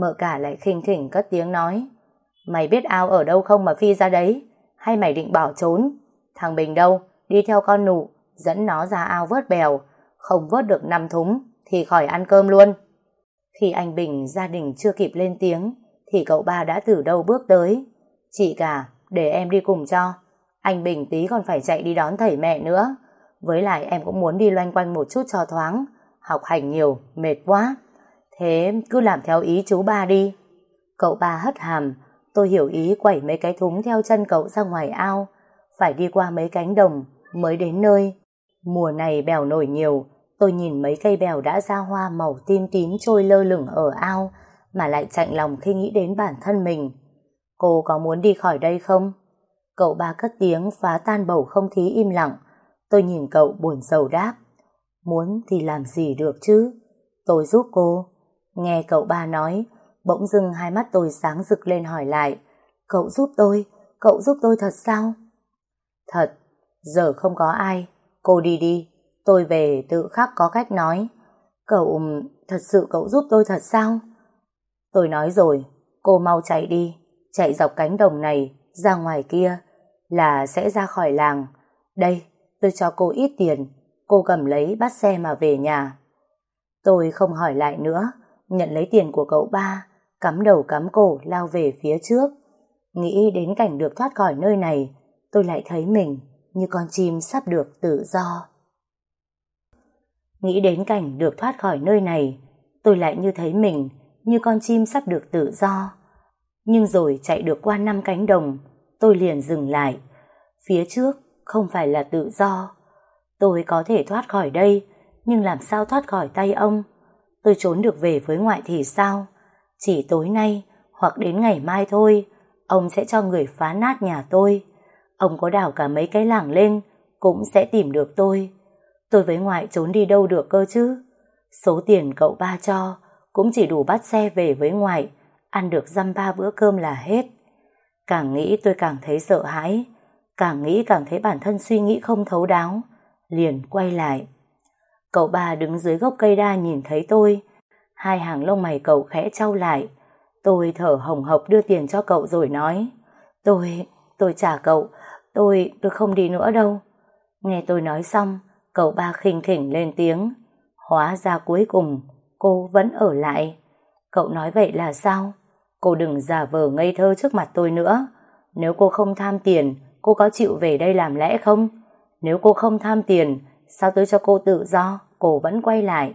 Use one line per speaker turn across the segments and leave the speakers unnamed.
Mợ cả lại khinh khỉnh cất tiếng nói. Mày biết ao ở đâu không mà phi ra đấy? Hay mày định bỏ trốn? Thằng Bình đâu? Đi theo con nụ, dẫn nó ra ao vớt bèo. Không vớt được năm thúng, thì khỏi ăn cơm luôn. Khi anh Bình gia đình chưa kịp lên tiếng, thì cậu ba đã từ đâu bước tới. Chị cả, để em đi cùng cho. Anh Bình tí còn phải chạy đi đón thầy mẹ nữa. Với lại em cũng muốn đi loanh quanh một chút cho thoáng. Học hành nhiều, mệt quá. Thế cứ làm theo ý chú ba đi. Cậu ba hất hàm, tôi hiểu ý quẩy mấy cái thúng theo chân cậu ra ngoài ao. Phải đi qua mấy cánh đồng mới đến nơi. Mùa này bèo nổi nhiều, tôi nhìn mấy cây bèo đã ra hoa màu tím tím trôi lơ lửng ở ao, mà lại chạnh lòng khi nghĩ đến bản thân mình. Cô có muốn đi khỏi đây không? Cậu ba cất tiếng phá tan bầu không khí im lặng. Tôi nhìn cậu buồn sầu đáp. Muốn thì làm gì được chứ? Tôi giúp cô. Nghe cậu ba nói, bỗng dưng hai mắt tôi sáng rực lên hỏi lại. Cậu giúp tôi? Cậu giúp tôi thật sao? Thật, giờ không có ai. Cô đi đi, tôi về tự khắc có cách nói. Cậu, thật sự cậu giúp tôi thật sao? Tôi nói rồi, cô mau chạy đi, chạy dọc cánh đồng này, ra ngoài kia, là sẽ ra khỏi làng. Đây, tôi cho cô ít tiền, cô cầm lấy bắt xe mà về nhà. Tôi không hỏi lại nữa, nhận lấy tiền của cậu ba, cắm đầu cắm cổ lao về phía trước. Nghĩ đến cảnh được thoát khỏi nơi này, tôi lại thấy mình như con chim sắp được tự do. Nghĩ đến cảnh được thoát khỏi nơi này, tôi lại như thấy mình như con chim sắp được tự do. Nhưng rồi chạy được qua năm cánh đồng, tôi liền dừng lại. Phía trước không phải là tự do. Tôi có thể thoát khỏi đây, nhưng làm sao thoát khỏi tay ông? Tôi trốn được về với ngoại thì sao? Chỉ tối nay hoặc đến ngày mai thôi, ông sẽ cho người phá nát nhà tôi. Ông có đào cả mấy cái làng lên, cũng sẽ tìm được tôi. Tôi với ngoại trốn đi đâu được cơ chứ? Số tiền cậu ba cho cũng chỉ đủ bắt xe về với ngoại, ăn được dăm ba bữa cơm là hết. Càng nghĩ tôi càng thấy sợ hãi, càng nghĩ càng thấy bản thân suy nghĩ không thấu đáo, liền quay lại. Cậu ba đứng dưới gốc cây đa nhìn thấy tôi, hai hàng lông mày cậu khẽ trao lại. Tôi thở hồng hộc đưa tiền cho cậu rồi nói, tôi, tôi trả cậu, tôi, tôi không đi nữa đâu. Nghe tôi nói xong, cậu ba khinh khỉnh lên tiếng, hóa ra cuối cùng cô vẫn ở lại. Cậu nói vậy là sao? Cô đừng giả vờ ngây thơ trước mặt tôi nữa. Nếu cô không tham tiền, cô có chịu về đây làm lẽ không? Nếu cô không tham tiền, sao tôi cho cô tự do, cô vẫn quay lại?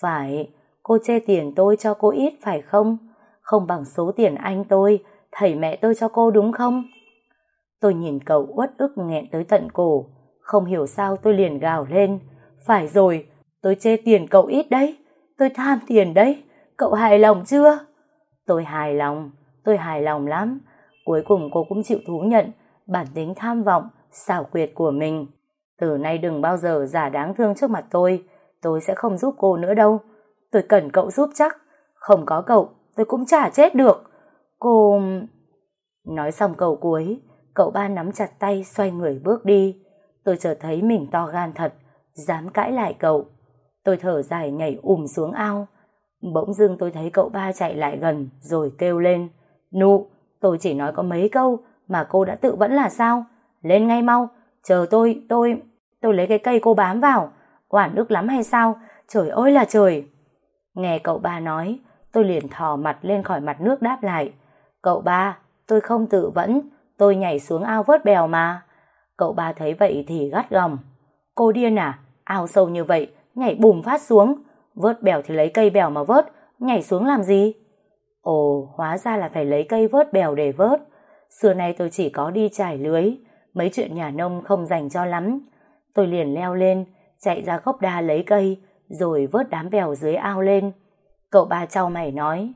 Phải, cô chê tiền tôi cho cô ít phải không? Không bằng số tiền anh tôi, thầy mẹ tôi cho cô đúng không? Tôi nhìn cậu uất ức nghẹn tới tận cổ, không hiểu sao tôi liền gào lên. Phải rồi, tôi chê tiền cậu ít đấy, tôi tham tiền đấy, cậu hài lòng chưa? Tôi hài lòng, tôi hài lòng lắm. Cuối cùng cô cũng chịu thú nhận bản tính tham vọng, xảo quyệt của mình. Từ nay đừng bao giờ giả đáng thương trước mặt tôi, tôi sẽ không giúp cô nữa đâu. Tôi cần cậu giúp chắc, không có cậu, tôi cũng chả chết được. Cô... Nói xong câu cuối, cậu ba nắm chặt tay xoay người bước đi. Tôi chợt thấy mình to gan thật, dám cãi lại cậu. Tôi thở dài nhảy ùm xuống ao, Bỗng dưng tôi thấy cậu ba chạy lại gần rồi kêu lên. Nụ, tôi chỉ nói có mấy câu mà cô đã tự vẫn là sao? Lên ngay mau, chờ tôi, tôi, tôi lấy cái cây cô bám vào. Oản ức lắm hay sao? Trời ơi là trời! Nghe cậu ba nói, tôi liền thò mặt lên khỏi mặt nước đáp lại. Cậu ba, tôi không tự vẫn, tôi nhảy xuống ao vớt bèo mà. Cậu ba thấy vậy thì gắt gỏng. Cô điên à? Ao sâu như vậy, nhảy bùm phát xuống. Vớt bèo thì lấy cây bèo mà vớt, nhảy xuống làm gì? Ồ, hóa ra là phải lấy cây vớt bèo để vớt. Xưa nay tôi chỉ có đi trải lưới, mấy chuyện nhà nông không dành cho lắm. Tôi liền leo lên, chạy ra gốc đa lấy cây, rồi vớt đám bèo dưới ao lên. Cậu ba trao mày nói,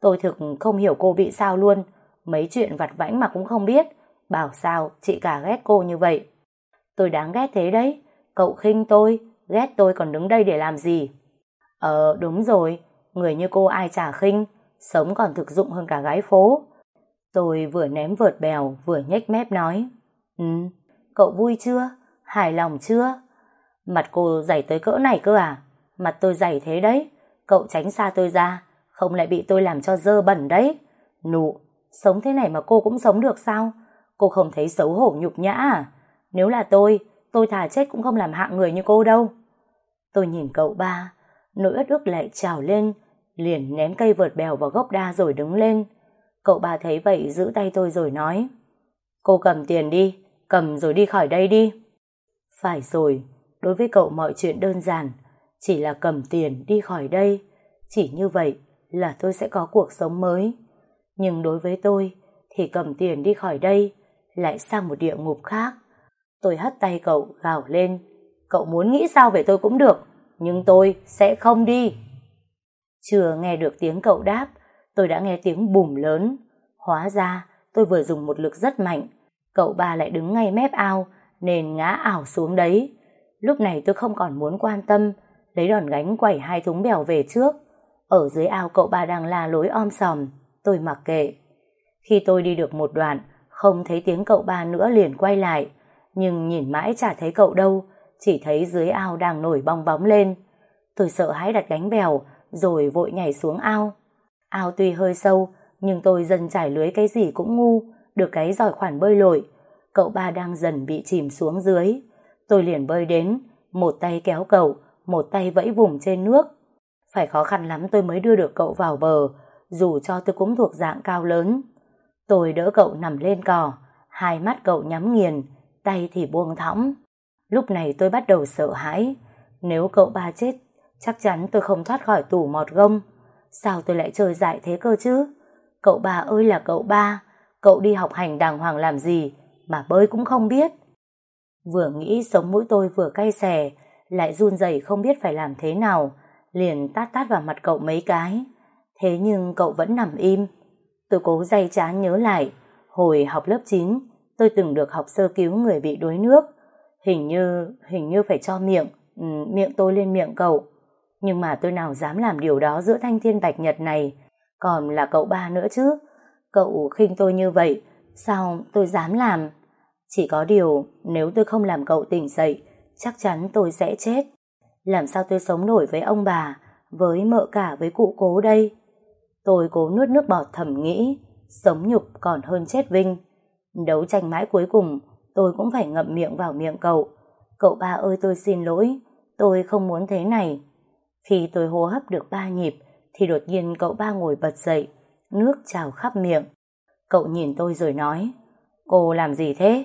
tôi thực không hiểu cô bị sao luôn, mấy chuyện vặt vãnh mà cũng không biết, bảo sao chị cả ghét cô như vậy. Tôi đáng ghét thế đấy, cậu khinh tôi, ghét tôi còn đứng đây để làm gì? Ờ đúng rồi, người như cô ai chả khinh, sống còn thực dụng hơn cả gái phố. Tôi vừa ném vợt bèo vừa nhếch mép nói. Ừ, cậu vui chưa? Hài lòng chưa? Mặt cô dày tới cỡ này cơ à? Mặt tôi dày thế đấy, cậu tránh xa tôi ra, không lại bị tôi làm cho dơ bẩn đấy. Nụ, sống thế này mà cô cũng sống được sao? Cô không thấy xấu hổ nhục nhã à? Nếu là tôi, tôi thà chết cũng không làm hạng người như cô đâu. Tôi nhìn cậu ba, nỗi ớt ước lại trào lên, liền ném cây vượt bèo vào gốc đa rồi đứng lên. Cậu ba thấy vậy giữ tay tôi rồi nói, cô cầm tiền đi, cầm rồi đi khỏi đây đi. Phải rồi, đối với cậu mọi chuyện đơn giản, chỉ là cầm tiền đi khỏi đây. Chỉ như vậy là tôi sẽ có cuộc sống mới. Nhưng đối với tôi thì cầm tiền đi khỏi đây lại sang một địa ngục khác. Tôi hất tay cậu gào lên. Cậu muốn nghĩ sao về tôi cũng được, nhưng tôi sẽ không đi. Chưa nghe được tiếng cậu đáp, tôi đã nghe tiếng bùm lớn. Hóa ra tôi vừa dùng một lực rất mạnh. Cậu ba lại đứng ngay mép ao nên ngã ảo xuống đấy. Lúc này tôi không còn muốn quan tâm, lấy đòn gánh quẩy hai thúng bèo về trước. Ở dưới ao cậu ba đang la lối om sòm, tôi mặc kệ. Khi tôi đi được một đoạn, không thấy tiếng cậu ba nữa liền quay lại, nhưng nhìn mãi chả thấy cậu đâu, chỉ thấy dưới ao đang nổi bong bóng lên. Tôi sợ hãi đặt gánh bèo, rồi vội nhảy xuống ao. Ao tuy hơi sâu, nhưng tôi dần trải lưới cái gì cũng ngu, được cái giỏi khoản bơi lội. Cậu ba đang dần bị chìm xuống dưới. Tôi liền bơi đến, một tay kéo cậu, một tay vẫy vùng trên nước. Phải khó khăn lắm tôi mới đưa được cậu vào bờ, dù cho tôi cũng thuộc dạng cao lớn. Tôi đỡ cậu nằm lên cỏ, hai mắt cậu nhắm nghiền, tay thì buông thõng. Lúc này tôi bắt đầu sợ hãi. Nếu cậu ba chết, chắc chắn tôi không thoát khỏi tủ mọt gông. Sao tôi lại chơi dại thế cơ chứ? Cậu ba ơi là cậu ba, cậu đi học hành đàng hoàng làm gì mà bơi cũng không biết. Vừa nghĩ sống mũi tôi vừa cay xè, lại run rẩy không biết phải làm thế nào, liền tát tát vào mặt cậu mấy cái. Thế nhưng cậu vẫn nằm im. Tôi cố day chán nhớ lại, hồi học lớp 9, tôi từng được học sơ cứu người bị đuối nước. Hình như, hình như phải cho miệng, ừ, miệng tôi lên miệng cậu. Nhưng mà tôi nào dám làm điều đó giữa thanh thiên bạch nhật này, còn là cậu ba nữa chứ. Cậu khinh tôi như vậy, sao tôi dám làm? Chỉ có điều, nếu tôi không làm cậu tỉnh dậy, chắc chắn tôi sẽ chết. Làm sao tôi sống nổi với ông bà, với mợ cả với cụ cố đây? Tôi cố nuốt nước bọt thầm nghĩ, sống nhục còn hơn chết vinh. Đấu tranh mãi cuối cùng, tôi cũng phải ngậm miệng vào miệng cậu. Cậu ba ơi tôi xin lỗi, tôi không muốn thế này. Khi tôi hô hấp được ba nhịp, thì đột nhiên cậu ba ngồi bật dậy, nước trào khắp miệng. Cậu nhìn tôi rồi nói, cô làm gì thế?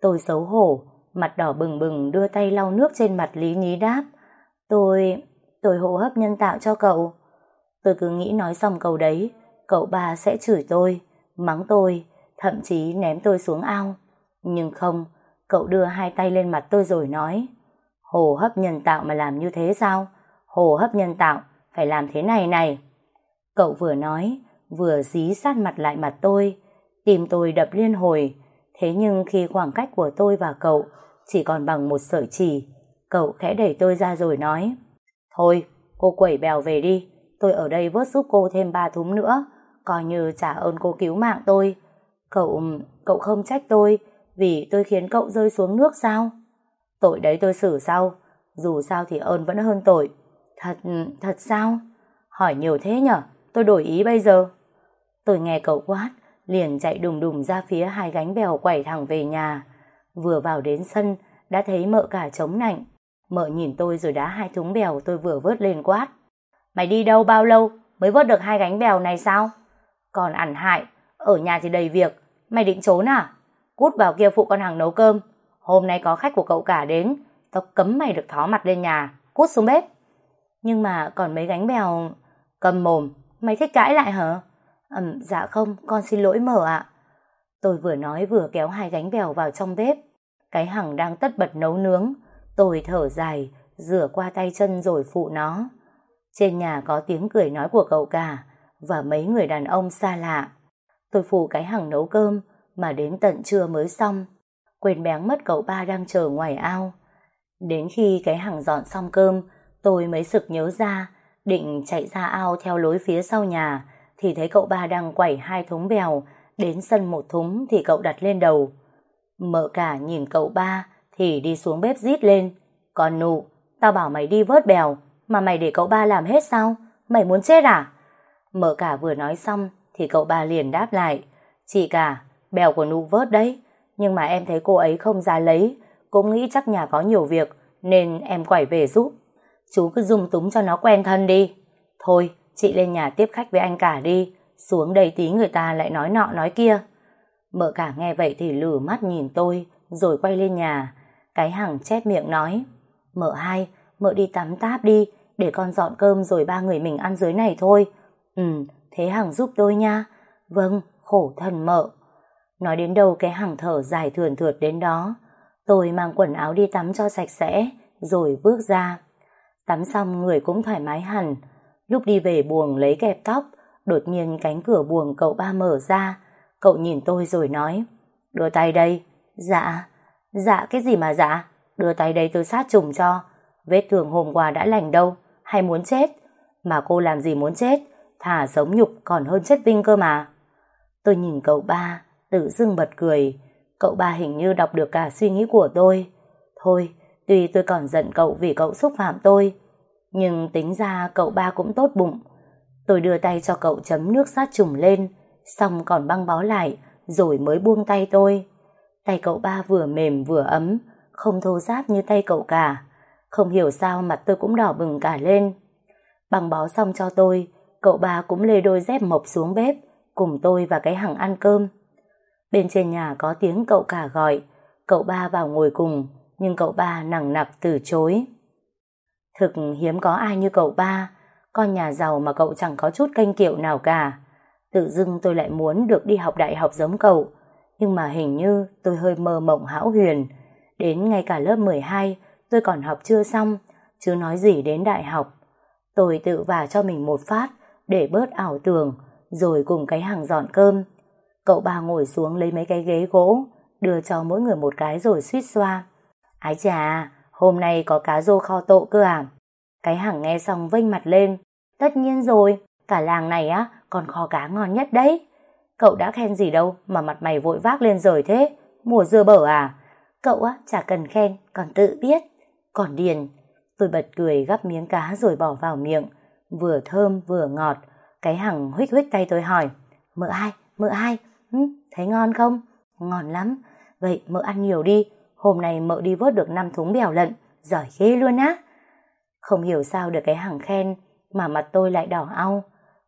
Tôi xấu hổ, mặt đỏ bừng bừng đưa tay lau nước trên mặt Lý Nhí đáp. Tôi, tôi hô hấp nhân tạo cho cậu. Tôi cứ nghĩ nói xong câu đấy, cậu ba sẽ chửi tôi, mắng tôi, thậm chí ném tôi xuống ao. Nhưng không, cậu đưa hai tay lên mặt tôi rồi nói, hồ hấp nhân tạo mà làm như thế sao? Hồ hấp nhân tạo, phải làm thế này này. Cậu vừa nói, vừa dí sát mặt lại mặt tôi, tìm tôi đập liên hồi, thế nhưng khi khoảng cách của tôi và cậu chỉ còn bằng một sợi chỉ, cậu khẽ đẩy tôi ra rồi nói, Thôi, cô quẩy bèo về đi, tôi ở đây vớt giúp cô thêm ba thúng nữa, coi như trả ơn cô cứu mạng tôi. Cậu, cậu không trách tôi vì tôi khiến cậu rơi xuống nước sao? Tội đấy tôi xử sau, dù sao thì ơn vẫn hơn tội. Thật, thật sao? Hỏi nhiều thế nhở, tôi đổi ý bây giờ. Tôi nghe cậu quát, liền chạy đùng đùng ra phía hai gánh bèo quẩy thẳng về nhà. Vừa vào đến sân, đã thấy mợ cả chống nạnh. Mợ nhìn tôi rồi đá hai thúng bèo tôi vừa vớt lên quát. Mày đi đâu bao lâu mới vớt được hai gánh bèo này sao? Còn ẩn hại, ở nhà thì đầy việc, mày định trốn à? Cút vào kia phụ con hàng nấu cơm. Hôm nay có khách của cậu cả đến, tao cấm mày được thó mặt lên nhà, cút xuống bếp. Nhưng mà còn mấy gánh bèo... Cầm mồm, mày thích cãi lại hả? Ừm, dạ không, con xin lỗi mở ạ. Tôi vừa nói vừa kéo hai gánh bèo vào trong bếp. Cái hằng đang tất bật nấu nướng. Tôi thở dài, rửa qua tay chân rồi phụ nó. Trên nhà có tiếng cười nói của cậu cả và mấy người đàn ông xa lạ. Tôi phụ cái hằng nấu cơm mà đến tận trưa mới xong. Quên bén mất cậu ba đang chờ ngoài ao. Đến khi cái hằng dọn xong cơm, tôi mới sực nhớ ra, định chạy ra ao theo lối phía sau nhà, thì thấy cậu ba đang quẩy hai thúng bèo, đến sân một thúng thì cậu đặt lên đầu. Mợ cả nhìn cậu ba thì đi xuống bếp rít lên. Còn nụ, tao bảo mày đi vớt bèo, mà mày để cậu ba làm hết sao? Mày muốn chết à? Mợ cả vừa nói xong thì cậu ba liền đáp lại. Chị cả, bèo của nụ vớt đấy. Nhưng mà em thấy cô ấy không ra lấy. Cũng nghĩ chắc nhà có nhiều việc nên em quẩy về giúp. Chú cứ dung túng cho nó quen thân đi. Thôi, chị lên nhà tiếp khách với anh cả đi. Xuống đây tí người ta lại nói nọ nói kia. Mợ cả nghe vậy thì lử mắt nhìn tôi rồi quay lên nhà. Cái hằng chép miệng nói Mợ hai, mợ đi tắm táp đi để con dọn cơm rồi ba người mình ăn dưới này thôi. Ừ, thế Hằng giúp tôi nha. Vâng, khổ thần mợ. Nói đến đâu cái Hằng thở dài thườn thượt đến đó. Tôi mang quần áo đi tắm cho sạch sẽ, rồi bước ra. Tắm xong người cũng thoải mái hẳn. Lúc đi về buồng lấy kẹp tóc, đột nhiên cánh cửa buồng cậu ba mở ra. Cậu nhìn tôi rồi nói, đưa tay đây. Dạ, dạ cái gì mà dạ? Đưa tay đây tôi sát trùng cho. Vết thương hôm qua đã lành đâu, hay muốn chết? Mà cô làm gì muốn chết? Thả sống nhục còn hơn chết vinh cơ mà. Tôi nhìn cậu ba, tự dưng bật cười. Cậu ba hình như đọc được cả suy nghĩ của tôi. Thôi, tuy tôi còn giận cậu vì cậu xúc phạm tôi, nhưng tính ra cậu ba cũng tốt bụng. Tôi đưa tay cho cậu chấm nước sát trùng lên, xong còn băng bó lại, rồi mới buông tay tôi. Tay cậu ba vừa mềm vừa ấm, không thô ráp như tay cậu cả. Không hiểu sao mặt tôi cũng đỏ bừng cả lên. Băng bó xong cho tôi, cậu ba cũng lê đôi dép mộc xuống bếp, cùng tôi và cái hàng ăn cơm. Bên trên nhà có tiếng cậu cả gọi, cậu ba vào ngồi cùng, nhưng cậu ba nặng nặc từ chối. Thực hiếm có ai như cậu ba, con nhà giàu mà cậu chẳng có chút canh kiệu nào cả. Tự dưng tôi lại muốn được đi học đại học giống cậu, nhưng mà hình như tôi hơi mơ mộng hão huyền. Đến ngay cả lớp 12, tôi còn học chưa xong, chứ nói gì đến đại học. Tôi tự vả cho mình một phát để bớt ảo tưởng, rồi cùng cái hàng dọn cơm. Cậu ba ngồi xuống lấy mấy cái ghế gỗ, đưa cho mỗi người một cái rồi suýt xoa. Ái chà, hôm nay có cá rô kho tộ cơ à? Cái hàng nghe xong vênh mặt lên. Tất nhiên rồi, cả làng này á, còn kho cá ngon nhất đấy. Cậu đã khen gì đâu mà mặt mày vội vác lên rồi thế? Mùa dưa bở à? Cậu á, chả cần khen, còn tự biết. Còn điền, tôi bật cười gắp miếng cá rồi bỏ vào miệng. Vừa thơm vừa ngọt. Cái hằng huých huých tay tôi hỏi. Mợ ai? Mợ ai? Ừ, thấy ngon không? Ngon lắm. Vậy mợ ăn nhiều đi. Hôm nay mợ đi vớt được 5 thúng bèo lận. Giỏi ghê luôn á. Không hiểu sao được cái hằng khen mà mặt tôi lại đỏ au.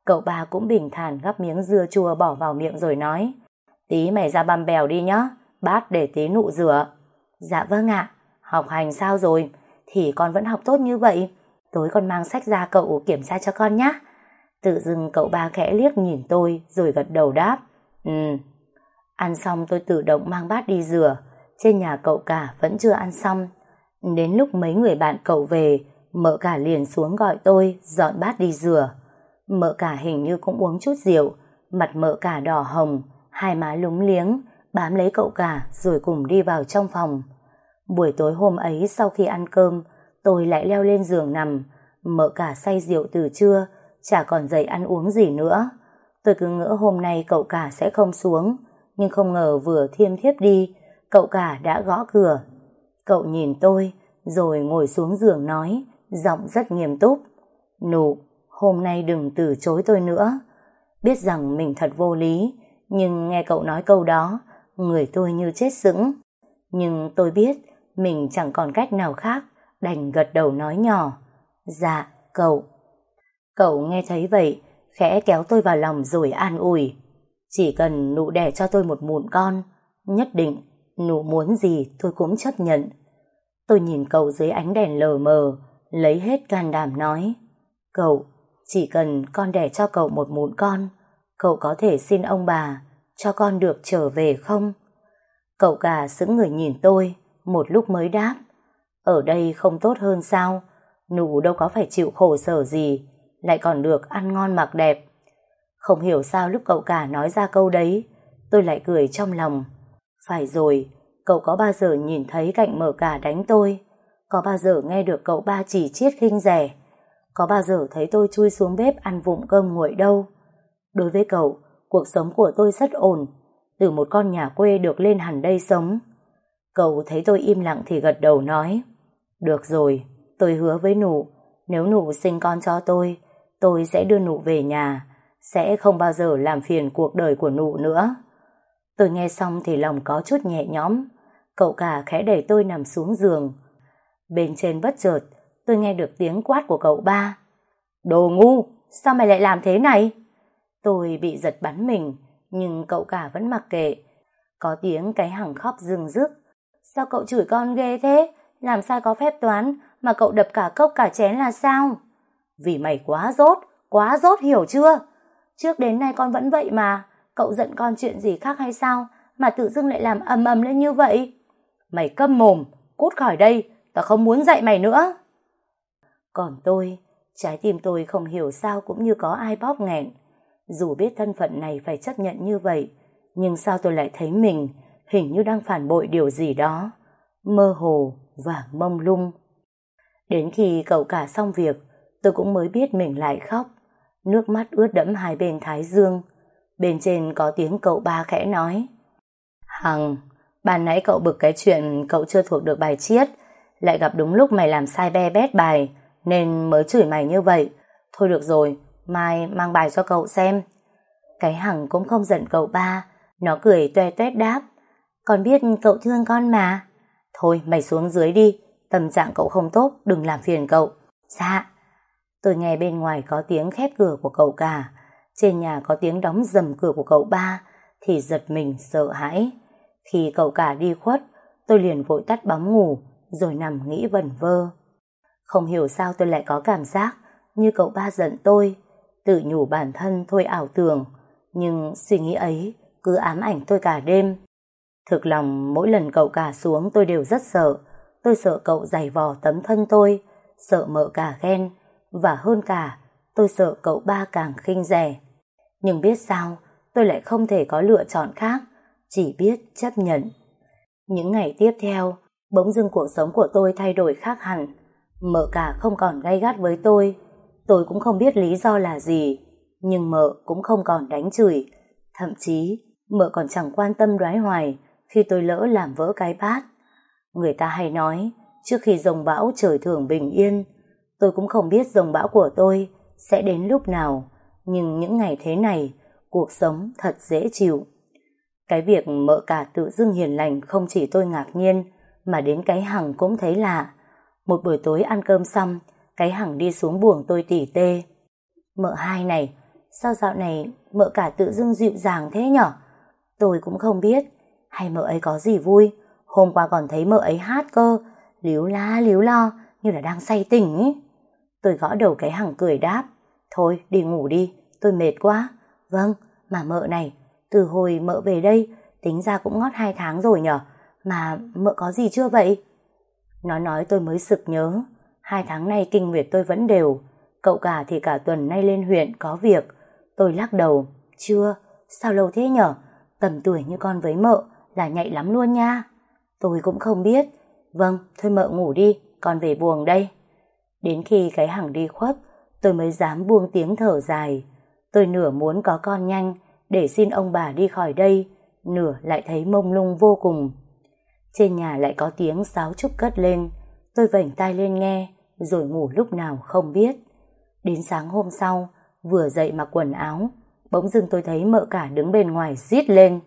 Cậu ba cũng bình thản gắp miếng dưa chua bỏ vào miệng rồi nói Tí mày ra băm bèo đi nhá, bát để tí nụ rửa. Dạ vâng ạ, học hành sao rồi? Thì con vẫn học tốt như vậy. Tối con mang sách ra cậu kiểm tra cho con nhé. Tự dưng cậu ba khẽ liếc nhìn tôi rồi gật đầu đáp. Ừ. Ăn xong tôi tự động mang bát đi rửa. Trên nhà cậu cả vẫn chưa ăn xong. Đến lúc mấy người bạn cậu về, mợ cả liền xuống gọi tôi dọn bát đi rửa. Mợ cả hình như cũng uống chút rượu, mặt mợ cả đỏ hồng, hai má lúng liếng, bám lấy cậu cả rồi cùng đi vào trong phòng. Buổi tối hôm ấy sau khi ăn cơm, tôi lại leo lên giường nằm, mợ cả say rượu từ trưa, chả còn dậy ăn uống gì nữa. Tôi cứ ngỡ hôm nay cậu cả sẽ không xuống, nhưng không ngờ vừa thiêm thiếp đi, cậu cả đã gõ cửa. Cậu nhìn tôi, rồi ngồi xuống giường nói, giọng rất nghiêm túc. Nụ, hôm nay đừng từ chối tôi nữa. Biết rằng mình thật vô lý, nhưng nghe cậu nói câu đó, người tôi như chết sững. Nhưng tôi biết mình chẳng còn cách nào khác, đành gật đầu nói nhỏ. Dạ, cậu. Cậu nghe thấy vậy, khẽ kéo tôi vào lòng rồi an ủi. Chỉ cần nụ đẻ cho tôi một mụn con, nhất định nụ muốn gì tôi cũng chấp nhận. Tôi nhìn cậu dưới ánh đèn lờ mờ, lấy hết can đảm nói. Cậu, chỉ cần con đẻ cho cậu một mụn con, cậu có thể xin ông bà cho con được trở về không? Cậu cả sững người nhìn tôi, một lúc mới đáp. Ở đây không tốt hơn sao? Nụ đâu có phải chịu khổ sở gì, lại còn được ăn ngon mặc đẹp. Không hiểu sao lúc cậu cả nói ra câu đấy, tôi lại cười trong lòng. Phải rồi, cậu có bao giờ nhìn thấy cạnh mở cả đánh tôi? Có bao giờ nghe được cậu ba chỉ chiết khinh rẻ? Có bao giờ thấy tôi chui xuống bếp ăn vụng cơm nguội đâu? Đối với cậu, cuộc sống của tôi rất ổn. Từ một con nhà quê được lên hẳn đây sống. Cậu thấy tôi im lặng thì gật đầu nói. Được rồi, tôi hứa với nụ, nếu nụ sinh con cho tôi, tôi sẽ đưa nụ về nhà. sẽ không bao giờ làm phiền cuộc đời của nụ nữa. Tôi nghe xong thì lòng có chút nhẹ nhõm. Cậu cả khẽ đẩy tôi nằm xuống giường. Bên trên bất chợt, tôi nghe được tiếng quát của cậu ba. Đồ ngu, sao mày lại làm thế này? Tôi bị giật bắn mình, nhưng cậu cả vẫn mặc kệ. Có tiếng cái hằng khóc rừng rức. Sao cậu chửi con ghê thế? Làm sai có phép toán mà cậu đập cả cốc cả chén là sao? Vì mày quá rốt, quá rốt hiểu chưa? Trước đến nay con vẫn vậy mà, cậu giận con chuyện gì khác hay sao mà tự dưng lại làm ầm ầm lên như vậy? Mày câm mồm, cút khỏi đây, tao không muốn dạy mày nữa. Còn tôi, trái tim tôi không hiểu sao cũng như có ai bóp nghẹn. Dù biết thân phận này phải chấp nhận như vậy, nhưng sao tôi lại thấy mình hình như đang phản bội điều gì đó, mơ hồ và mông lung. Đến khi cậu cả xong việc, tôi cũng mới biết mình lại khóc. Nước mắt ướt đẫm hai bên thái dương. Bên trên có tiếng cậu ba khẽ nói. Hằng, ban nãy cậu bực cái chuyện cậu chưa thuộc được bài chiết, lại gặp đúng lúc mày làm sai be bét bài, nên mới chửi mày như vậy. Thôi được rồi, mai mang bài cho cậu xem. Cái Hằng cũng không giận cậu ba, nó cười toe toét đáp. Con biết cậu thương con mà. Thôi mày xuống dưới đi, tâm trạng cậu không tốt, đừng làm phiền cậu. Dạ. Tôi nghe bên ngoài có tiếng khép cửa của cậu cả, trên nhà có tiếng đóng dầm cửa của cậu ba, thì giật mình sợ hãi. Khi cậu cả đi khuất, tôi liền vội tắt bóng ngủ, rồi nằm nghĩ vẩn vơ. Không hiểu sao tôi lại có cảm giác như cậu ba giận tôi, tự nhủ bản thân thôi ảo tưởng, nhưng suy nghĩ ấy cứ ám ảnh tôi cả đêm. Thực lòng mỗi lần cậu cả xuống tôi đều rất sợ, tôi sợ cậu giày vò tấm thân tôi, sợ mợ cả ghen, và hơn cả, tôi sợ cậu ba càng khinh rẻ. Nhưng biết sao, tôi lại không thể có lựa chọn khác, chỉ biết chấp nhận. Những ngày tiếp theo, bỗng dưng cuộc sống của tôi thay đổi khác hẳn. Mợ cả không còn gay gắt với tôi, tôi cũng không biết lý do là gì, nhưng mợ cũng không còn đánh chửi. Thậm chí, mợ còn chẳng quan tâm đoái hoài khi tôi lỡ làm vỡ cái bát. Người ta hay nói, trước khi rồng bão trời thường bình yên, tôi cũng không biết rồng bão của tôi sẽ đến lúc nào, nhưng những ngày thế này, cuộc sống thật dễ chịu. Cái việc mợ cả tự dưng hiền lành không chỉ tôi ngạc nhiên, mà đến cái hằng cũng thấy lạ. Một buổi tối ăn cơm xong, cái hằng đi xuống buồng tôi tỉ tê. Mợ hai này, sao dạo này mợ cả tự dưng dịu dàng thế nhở? Tôi cũng không biết, hay mợ ấy có gì vui, hôm qua còn thấy mợ ấy hát cơ, líu la líu lo, như là đang say tỉnh ý. Tôi gõ đầu cái hằng cười đáp, thôi đi ngủ đi, tôi mệt quá. Vâng, mà mợ này, từ hồi mợ về đây, tính ra cũng ngót hai tháng rồi nhở, mà mợ có gì chưa vậy? Nó nói tôi mới sực nhớ, hai tháng nay kinh nguyệt tôi vẫn đều, cậu cả thì cả tuần nay lên huyện có việc. Tôi lắc đầu, chưa, sao lâu thế nhở, tầm tuổi như con với mợ là nhạy lắm luôn nha. Tôi cũng không biết, vâng, thôi mợ ngủ đi, con về buồng đây. Đến khi cái hằng đi khuất, tôi mới dám buông tiếng thở dài. Tôi nửa muốn có con nhanh để xin ông bà đi khỏi đây, nửa lại thấy mông lung vô cùng. Trên nhà lại có tiếng sáo trúc cất lên, tôi vảnh tai lên nghe, rồi ngủ lúc nào không biết. Đến sáng hôm sau, vừa dậy mặc quần áo, bỗng dưng tôi thấy mợ cả đứng bên ngoài rít lên.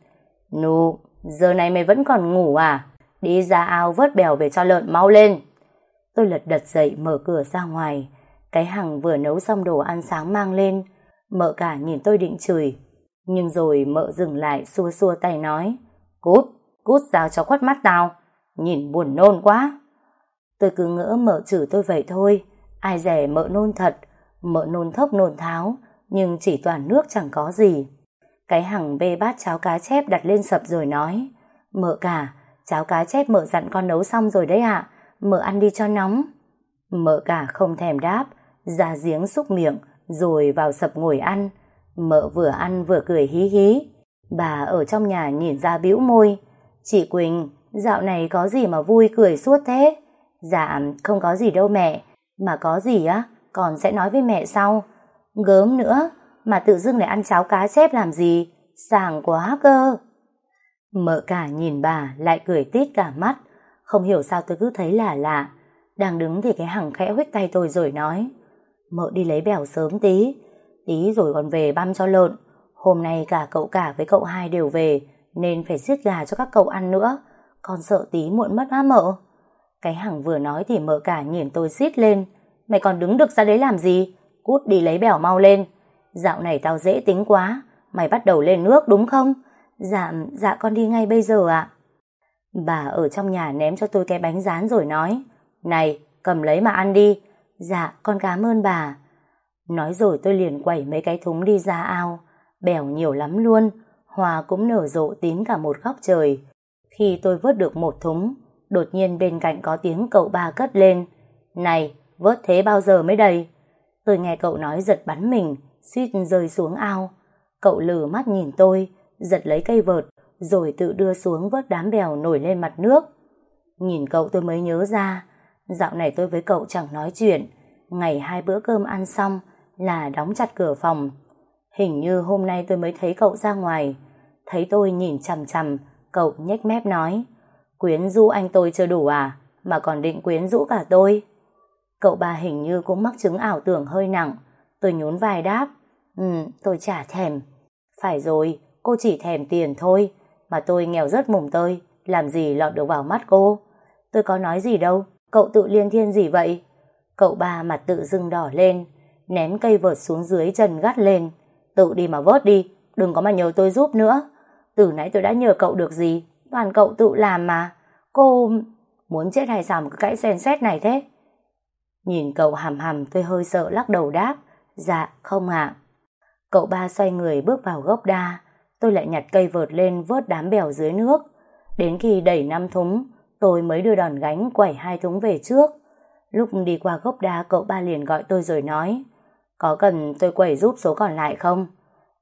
Nụ, giờ này mày vẫn còn ngủ à? Đi ra ao vớt bèo về cho lợn mau lên. Tôi lật đật dậy mở cửa ra ngoài, cái hằng vừa nấu xong đồ ăn sáng mang lên, mợ cả nhìn tôi định chửi. Nhưng rồi mợ dừng lại xua xua tay nói, cút, cút ra cho khuất mắt tao, nhìn buồn nôn quá. Tôi cứ ngỡ mợ chửi tôi vậy thôi, ai rẻ mợ nôn thật, mợ nôn thốc nôn tháo, nhưng chỉ toàn nước chẳng có gì. Cái hằng bê bát cháo cá chép đặt lên sập rồi nói, mợ cả, cháo cá chép mợ dặn con nấu xong rồi đấy ạ, mợ ăn đi cho nóng. Mợ cả không thèm đáp, ra giếng xúc miệng, rồi vào sập ngồi ăn. Mợ vừa ăn vừa cười hí hí. Bà ở trong nhà nhìn ra bĩu môi. Chị Quỳnh, dạo này có gì mà vui cười suốt thế? Dạ, không có gì đâu mẹ. Mà có gì á, còn sẽ nói với mẹ sau. Gớm nữa, mà tự dưng lại ăn cháo cá chép làm gì? Sàng quá cơ. Mợ cả nhìn bà lại cười tít cả mắt. Không hiểu sao tôi cứ thấy là lạ. Đang đứng thì cái hằng khẽ huých tay tôi rồi nói. Mợ đi lấy bèo sớm tí. tí rồi còn về băm cho lợn. Hôm nay cả cậu cả với cậu hai đều về, nên phải giết gà cho các cậu ăn nữa. Con sợ tí muộn mất á mợ. Cái hằng vừa nói thì mợ cả nhìn tôi xít lên. Mày còn đứng được ra đấy làm gì? Cút đi lấy bẻo mau lên. Dạo này tao dễ tính quá. Mày bắt đầu lên nước đúng không? Dạ, dạ con đi ngay bây giờ ạ. Bà ở trong nhà ném cho tôi cái bánh rán rồi nói. Này, cầm lấy mà ăn đi. Dạ, con cảm ơn bà. Nói rồi tôi liền quẩy mấy cái thúng đi ra ao. Bèo nhiều lắm luôn. Hoa cũng nở rộ tím cả một góc trời. Khi tôi vớt được một thúng, đột nhiên bên cạnh có tiếng cậu ba cất lên. Này, vớt thế bao giờ mới đầy? Tôi nghe cậu nói giật bắn mình, suýt rơi xuống ao. Cậu lử mắt nhìn tôi, giật lấy cây vợt, rồi tự đưa xuống vớt đám bèo nổi lên mặt nước. Nhìn cậu tôi mới nhớ ra, dạo này tôi với cậu chẳng nói chuyện, ngày hai bữa cơm ăn xong là đóng chặt cửa phòng. Hình như hôm nay tôi mới thấy cậu ra ngoài, thấy tôi nhìn chằm chằm, cậu nhếch mép nói, quyến rũ anh tôi chưa đủ à, mà còn định quyến rũ cả tôi. Cậu bà hình như cũng mắc chứng ảo tưởng hơi nặng, tôi nhún vai đáp, ừ, tôi chả thèm. Phải rồi, cô chỉ thèm tiền thôi, mà tôi nghèo rất mùng tơi, làm gì lọt được vào mắt cô. Tôi có nói gì đâu, cậu tự liên thiên gì vậy? Cậu ba mặt tự dưng đỏ lên, ném cây vợt xuống dưới chân gắt lên. Tự đi mà vớt đi, đừng có mà nhờ tôi giúp nữa. Từ nãy tôi đã nhờ cậu được gì, toàn cậu tự làm mà. Cô... Muốn chết hay sao mà cứ cãi xen xét này thế? Nhìn cậu hàm hàm tôi hơi sợ lắc đầu đáp. Dạ, không ạ. Cậu ba xoay người bước vào gốc đa, tôi lại nhặt cây vợt lên vớt đám bèo dưới nước. Đến khi đẩy năm thúng, tôi mới đưa đòn gánh quẩy hai thúng về trước. Lúc đi qua gốc đa cậu ba liền gọi tôi rồi nói có cần tôi quẩy giúp số còn lại không?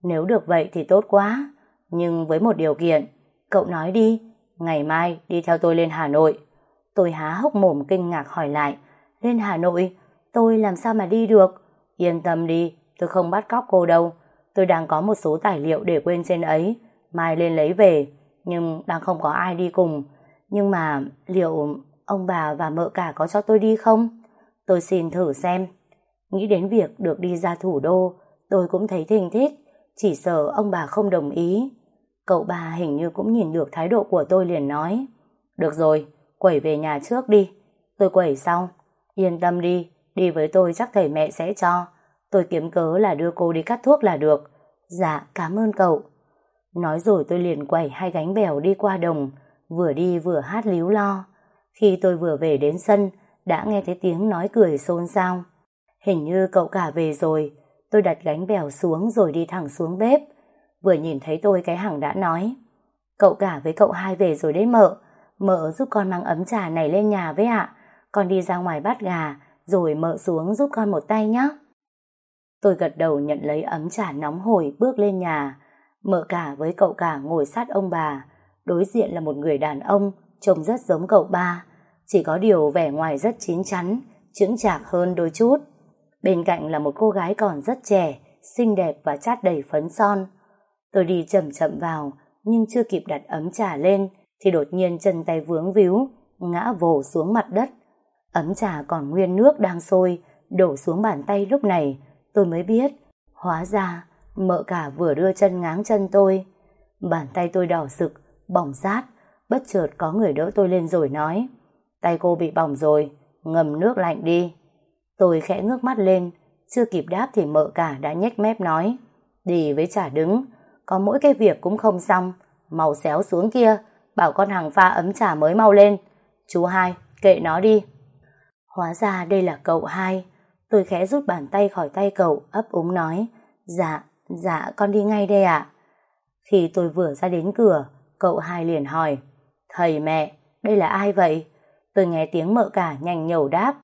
Nếu được vậy thì tốt quá. Nhưng với một điều kiện, cậu nói đi, ngày mai đi theo tôi lên Hà Nội. Tôi há hốc mồm kinh ngạc hỏi lại, lên Hà Nội, tôi làm sao mà đi được? Yên tâm đi, tôi không bắt cóc cô đâu. Tôi đang có một số tài liệu để quên trên ấy, mai lên lấy về, nhưng đang không có ai đi cùng. Nhưng mà liệu ông bà và mợ cả có cho tôi đi không? Tôi xin thử xem. Nghĩ đến việc được đi ra thủ đô, tôi cũng thấy thình thích, chỉ sợ ông bà không đồng ý. Cậu bà hình như cũng nhìn được thái độ của tôi liền nói. Được rồi, quẩy về nhà trước đi. Tôi quẩy xong. Yên tâm đi, đi với tôi chắc thầy mẹ sẽ cho. Tôi kiếm cớ là đưa cô đi cắt thuốc là được. Dạ, cảm ơn cậu. Nói rồi tôi liền quẩy hai gánh bèo đi qua đồng, vừa đi vừa hát líu lo. Khi tôi vừa về đến sân, đã nghe thấy tiếng nói cười xôn xao. Hình như cậu cả về rồi, tôi đặt gánh bèo xuống rồi đi thẳng xuống bếp. Vừa nhìn thấy tôi cái hằng đã nói, cậu cả với cậu hai về rồi đấy mợ, mợ giúp con mang ấm trà này lên nhà với ạ, con đi ra ngoài bắt gà, rồi mợ xuống giúp con một tay nhé. Tôi gật đầu nhận lấy ấm trà nóng hổi bước lên nhà, mợ cả với cậu cả ngồi sát ông bà, đối diện là một người đàn ông, trông rất giống cậu ba, chỉ có điều vẻ ngoài rất chín chắn, chững chạc hơn đôi chút. Bên cạnh là một cô gái còn rất trẻ, xinh đẹp và chát đầy phấn son. Tôi đi chậm chậm vào, nhưng chưa kịp đặt ấm trà lên, thì đột nhiên chân tay vướng víu, ngã vồ xuống mặt đất. Ấm trà còn nguyên nước đang sôi, đổ xuống bàn tay lúc này, tôi mới biết, hóa ra, mợ cả vừa đưa chân ngáng chân tôi. Bàn tay tôi đỏ sực, bỏng rát, bất chợt có người đỡ tôi lên rồi nói, tay cô bị bỏng rồi, ngầm nước lạnh đi. Tôi khẽ ngước mắt lên, chưa kịp đáp thì mợ cả đã nhếch mép nói, đi với chả đứng, có mỗi cái việc cũng không xong, màu xéo xuống kia, bảo con hàng pha ấm trà mới mau lên. Chú hai, kệ nó đi. Hóa ra đây là cậu hai. Tôi khẽ rút bàn tay khỏi tay cậu, ấp úng nói, dạ, dạ con đi ngay đây ạ. Khi tôi vừa ra đến cửa, cậu hai liền hỏi, thầy mẹ, đây là ai vậy? Tôi nghe tiếng mợ cả nhanh nhầu đáp,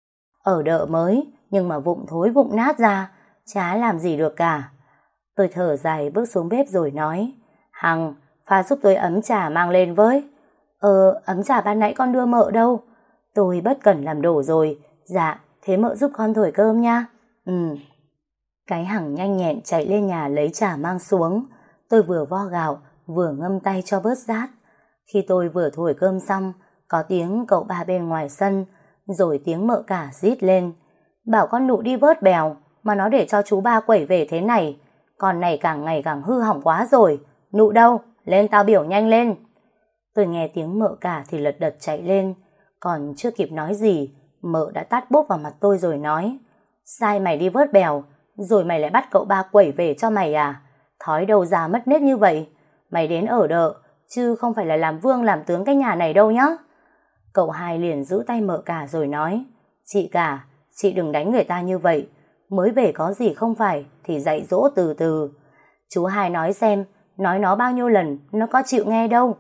ở đợ mới, nhưng mà vụng thối vụng nát ra, chả làm gì được cả. Tôi thở dài bước xuống bếp rồi nói, Hằng, pha giúp tôi ấm trà mang lên với. Ờ, ấm trà ban nãy con đưa mợ đâu? Tôi bất cẩn làm đổ rồi. Dạ, thế mợ giúp con thổi cơm nha. Ừ. Cái hằng nhanh nhẹn chạy lên nhà lấy trà mang xuống. Tôi vừa vo gạo, vừa ngâm tay cho bớt rát. Khi tôi vừa thổi cơm xong, có tiếng cậu ba bên ngoài sân, rồi tiếng mợ cả rít lên. Bảo con nụ đi vớt bèo, mà nó để cho chú ba quẩy về thế này. Con này càng ngày càng hư hỏng quá rồi. Nụ đâu? Lên tao biểu nhanh lên. Tôi nghe tiếng mợ cả thì lật đật chạy lên. Còn chưa kịp nói gì, mợ đã tát bốp vào mặt tôi rồi nói. Sai mày đi vớt bèo, rồi mày lại bắt cậu ba quẩy về cho mày à? Thói đầu già mất nết như vậy. Mày đến ở đợ, chứ không phải là làm vương làm tướng cái nhà này đâu nhá. Cậu hai liền giữ tay mợ cả rồi nói. Chị cả, chị đừng đánh người ta như vậy. Mới về có gì không phải, thì dạy dỗ từ từ. Chú hai nói xem, nói nó bao nhiêu lần, nó có chịu nghe đâu.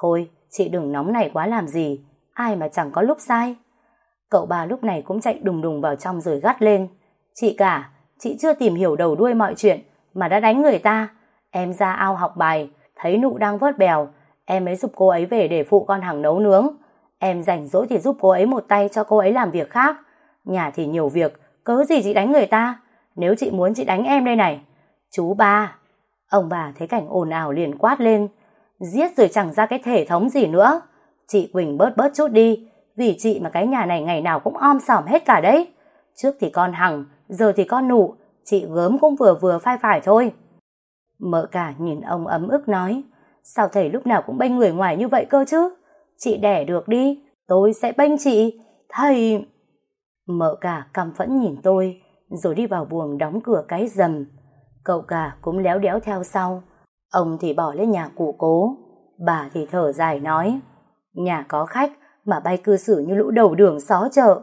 Thôi, chị đừng nóng này quá làm gì, ai mà chẳng có lúc sai. Cậu ba lúc này cũng chạy đùng đùng vào trong rồi gắt lên. Chị cả, chị chưa tìm hiểu đầu đuôi mọi chuyện, mà đã đánh người ta. Em ra ao học bài, thấy nụ đang vớt bèo, em mới giúp cô ấy về để phụ con hàng nấu nướng. Em rảnh rỗi thì giúp cô ấy một tay cho cô ấy làm việc khác. Nhà thì nhiều việc, cớ gì chị đánh người ta? Nếu chị muốn chị đánh em đây này. Chú ba. Ông bà thấy cảnh ồn ào liền quát lên. Giết rồi chẳng ra cái thể thống gì nữa. Chị Quỳnh bớt bớt chút đi, vì chị mà cái nhà này ngày nào cũng om sòm hết cả đấy. Trước thì con Hằng, giờ thì con nụ, chị gớm cũng vừa vừa phai phải thôi. Mợ cả nhìn ông ấm ức nói, sao thầy lúc nào cũng bênh người ngoài như vậy cơ chứ? Chị đẻ được đi, tôi sẽ bênh chị. Thầy... Mợ cả căm phẫn nhìn tôi, rồi đi vào buồng đóng cửa cái rầm. Cậu cả cũng léo đéo theo sau. Ông thì bỏ lên nhà cụ cố, bà thì thở dài nói, nhà có khách mà bay cư xử như lũ đầu đường xó chợ.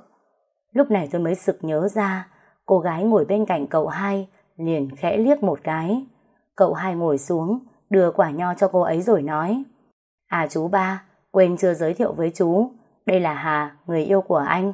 Lúc này tôi mới sực nhớ ra, cô gái ngồi bên cạnh cậu hai liền khẽ liếc một cái. Cậu hai ngồi xuống, đưa quả nho cho cô ấy rồi nói, À chú ba, quên chưa giới thiệu với chú, đây là Hà, người yêu của anh.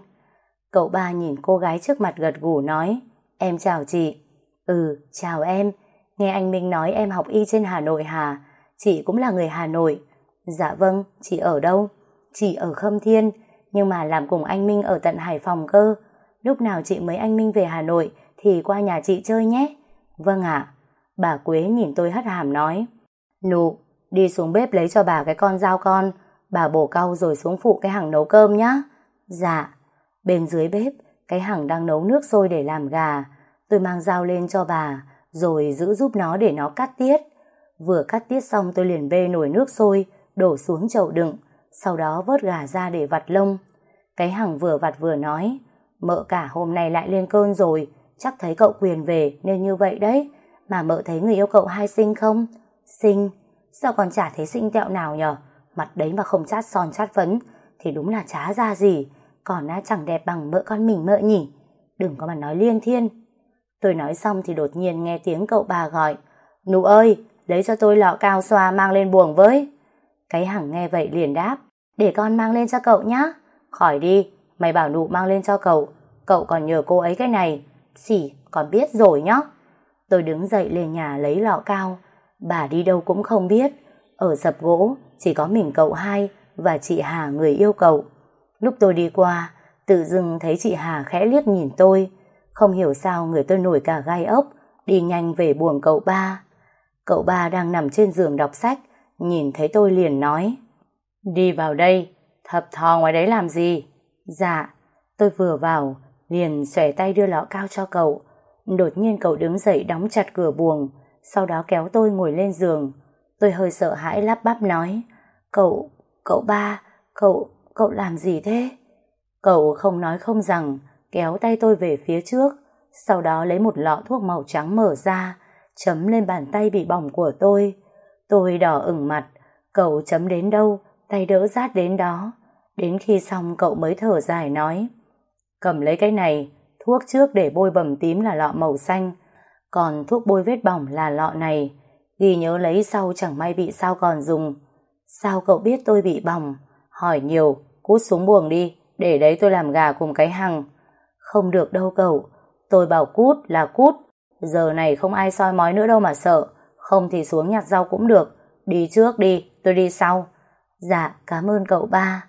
Cậu ba nhìn cô gái trước mặt gật gù nói, em chào chị. Ừ, chào em, nghe anh Minh nói em học y trên Hà Nội Hà, chị cũng là người Hà Nội. Dạ vâng, chị ở đâu? Chị ở Khâm Thiên, nhưng mà làm cùng anh Minh ở tận Hải Phòng cơ. Lúc nào chị mới anh Minh về Hà Nội thì qua nhà chị chơi nhé. Vâng ạ. Bà Quế nhìn tôi hất hàm nói. Nụ, đi xuống bếp lấy cho bà cái con dao con, bà bổ cau rồi xuống phụ cái hàng nấu cơm nhá. Dạ. Bên dưới bếp, cái hàng đang nấu nước sôi để làm gà. Tôi mang dao lên cho bà, rồi giữ giúp nó để nó cắt tiết. Vừa cắt tiết xong tôi liền bê nồi nước sôi, đổ xuống chậu đựng, sau đó vớt gà ra để vặt lông. Cái hàng vừa vặt vừa nói, mợ cả hôm nay lại lên cơn rồi, chắc thấy cậu quyền về nên như vậy đấy. Mà mợ thấy người yêu cậu hai xinh không? Xinh. Sao còn chả thấy xinh tẹo nào nhở? Mặt đấy mà không chát son chát phấn, thì đúng là chá ra gì. Còn á chẳng đẹp bằng mợ con mình mợ nhỉ. Đừng có mà nói liên thiên. Tôi nói xong thì đột nhiên nghe tiếng cậu bà gọi. Nụ ơi, lấy cho tôi lọ cao xoa mang lên buồng với. Cái hằng nghe vậy liền đáp, để con mang lên cho cậu nhá. Khỏi đi, mày bảo nụ mang lên cho cậu, cậu còn nhờ cô ấy cái này. Xỉ, còn biết rồi nhá. Tôi đứng dậy lên nhà lấy lọ cao, bà đi đâu cũng không biết. Ở dập gỗ, chỉ có mình cậu hai và chị Hà người yêu cậu. Lúc tôi đi qua, tự dưng thấy chị Hà khẽ liếc nhìn tôi. Không hiểu sao người tôi nổi cả gai ốc, đi nhanh về buồng cậu ba. Cậu ba đang nằm trên giường đọc sách, nhìn thấy tôi liền nói Đi vào đây, thập thò ngoài đấy làm gì? Dạ, tôi vừa vào, liền xòe tay đưa lọ cao cho cậu. Đột nhiên cậu đứng dậy đóng chặt cửa buồng, sau đó kéo tôi ngồi lên giường. Tôi hơi sợ hãi lắp bắp nói Cậu, cậu ba, cậu, cậu làm gì thế? Cậu không nói không rằng, kéo tay tôi về phía trước, sau đó lấy một lọ thuốc màu trắng mở ra, chấm lên bàn tay bị bỏng của tôi. Tôi đỏ ửng mặt, cậu chấm đến đâu, tay đỡ rát đến đó. Đến khi xong cậu mới thở dài nói, cầm lấy cái này, thuốc trước để bôi bầm tím là lọ màu xanh, còn thuốc bôi vết bỏng là lọ này. Ghi nhớ lấy sau chẳng may bị sao còn dùng. Sao cậu biết tôi bị bỏng? Hỏi nhiều, cút xuống buồng đi, để đấy tôi làm gà cùng cái hằng. Không được đâu cậu, tôi bảo cút là cút, giờ này không ai soi mói nữa đâu mà sợ không thì xuống nhặt rau cũng được. Đi trước đi, tôi đi sau. Dạ, cảm ơn cậu ba.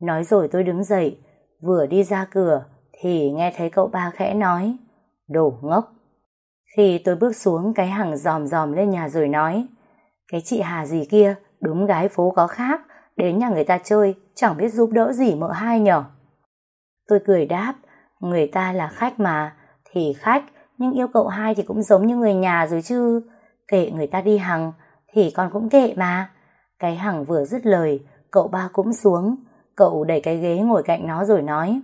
Nói rồi tôi đứng dậy, vừa đi ra cửa thì nghe thấy cậu ba khẽ nói, đồ ngốc. Khi tôi bước xuống cái hàng dòm dòm lên nhà rồi nói, cái chị Hà gì kia, đúng gái phố có khác, đến nhà người ta chơi, chẳng biết giúp đỡ gì mợ hai nhở. Tôi cười đáp, người ta là khách mà, thì khách, nhưng yêu cậu hai thì cũng giống như người nhà rồi chứ. Kệ người ta đi Hằng, thì con cũng kệ mà. Cái Hằng vừa dứt lời, cậu ba cũng xuống. Cậu đẩy cái ghế ngồi cạnh nó rồi nói.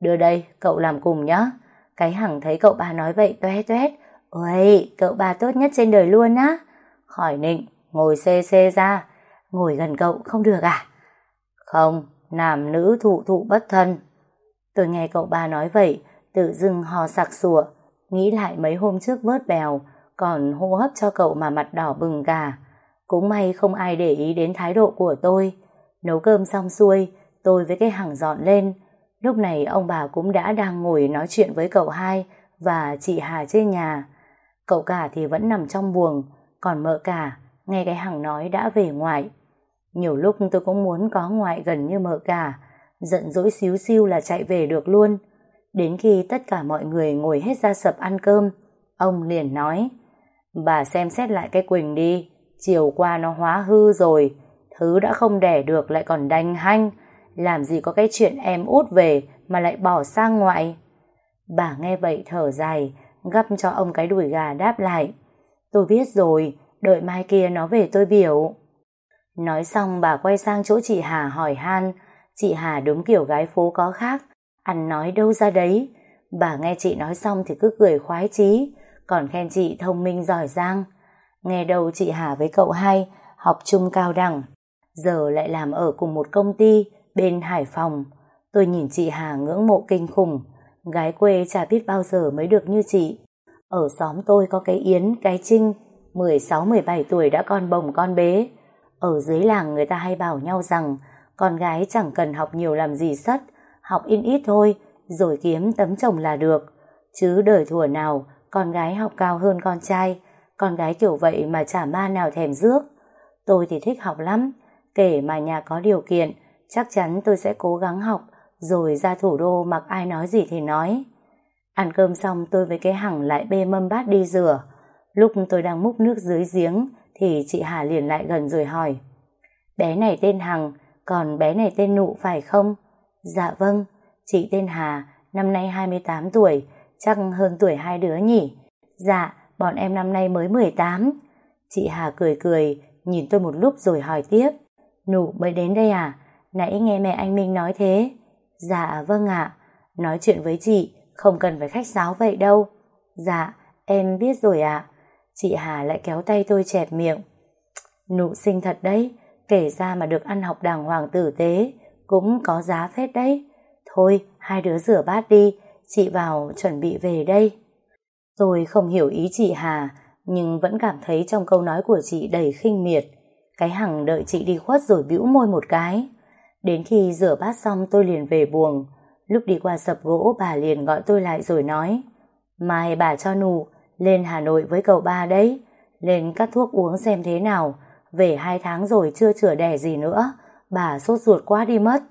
Đưa đây, cậu làm cùng nhá. Cái Hằng thấy cậu ba nói vậy toe toét. Ôi, cậu ba tốt nhất trên đời luôn á. Khỏi nịnh, ngồi xê xê ra. Ngồi gần cậu không được à? Không, nam nữ thụ thụ bất thân. Tôi nghe cậu ba nói vậy, tự dưng hò sặc sủa, nghĩ lại mấy hôm trước vớt bèo, còn hô hấp cho cậu mà mặt đỏ bừng cả. Cũng may không ai để ý đến thái độ của tôi. Nấu cơm xong xuôi, tôi với cái hàng dọn lên. Lúc này ông bà cũng đã đang ngồi nói chuyện với cậu hai và chị Hà trên nhà. Cậu cả thì vẫn nằm trong buồng, còn mợ cả, nghe cái hằng nói đã về ngoại. Nhiều lúc tôi cũng muốn có ngoại gần như mợ cả, giận dỗi xíu xiu là chạy về được luôn. Đến khi tất cả mọi người ngồi hết ra sập ăn cơm, ông liền nói, bà xem xét lại cái Quỳnh đi, chiều qua nó hóa hư rồi, thứ đã không đẻ được lại còn đanh hanh, làm gì có cái chuyện em út về mà lại bỏ sang ngoại. Bà nghe vậy thở dài, gắp cho ông cái đùi gà đáp lại. Tôi biết rồi, đợi mai kia nó về tôi biểu. Nói xong bà quay sang chỗ chị Hà hỏi han, chị Hà đúng kiểu gái phố có khác, ăn nói đâu ra đấy. Bà nghe chị nói xong thì cứ cười khoái chí, còn khen chị thông minh giỏi giang. Nghe đầu chị Hà với cậu hai, học chung cao đẳng, giờ lại làm ở cùng một công ty bên Hải Phòng. Tôi nhìn chị Hà ngưỡng mộ kinh khủng, gái quê chả biết bao giờ mới được như chị. Ở xóm tôi có cái Yến, cái Trinh, 16-17 tuổi đã con bồng con bế. Ở dưới làng người ta hay bảo nhau rằng con gái chẳng cần học nhiều làm gì sắt, học in ít thôi, rồi kiếm tấm chồng là được. Chứ đời thủa nào, con gái học cao hơn con trai, con gái kiểu vậy mà chả ma nào thèm rước. Tôi thì thích học lắm, kể mà nhà có điều kiện, chắc chắn tôi sẽ cố gắng học, rồi ra thủ đô mặc ai nói gì thì nói. Ăn cơm xong tôi với cái hằng lại bê mâm bát đi rửa. Lúc tôi đang múc nước dưới giếng, thì chị Hà liền lại gần rồi hỏi. Bé này tên Hằng, còn bé này tên Nụ phải không? Dạ vâng, chị tên Hà, năm nay 28 tuổi, chắc hơn tuổi hai đứa nhỉ? Dạ, bọn em năm nay mới 18. Chị Hà cười cười, nhìn tôi một lúc rồi hỏi tiếp. Nụ mới đến đây à? Nãy nghe mẹ anh Minh nói thế. Dạ vâng ạ, nói chuyện với chị, không cần phải khách sáo vậy đâu. Dạ, em biết rồi ạ. Chị Hà lại kéo tay tôi chẹp miệng. Nụ sinh thật đấy, kể ra mà được ăn học đàng hoàng tử tế, cũng có giá phết đấy. Thôi, hai đứa rửa bát đi, chị vào chuẩn bị về đây. Tôi không hiểu ý chị Hà, nhưng vẫn cảm thấy trong câu nói của chị đầy khinh miệt. Cái hằng đợi chị đi khuất rồi bĩu môi một cái. Đến khi rửa bát xong tôi liền về buồng. Lúc đi qua sập gỗ bà liền gọi tôi lại rồi nói Mai bà cho nụ lên Hà Nội với cậu ba đấy. Lên cắt thuốc uống xem thế nào. Về hai tháng rồi chưa chữa đẻ gì nữa. Bà sốt ruột quá đi mất.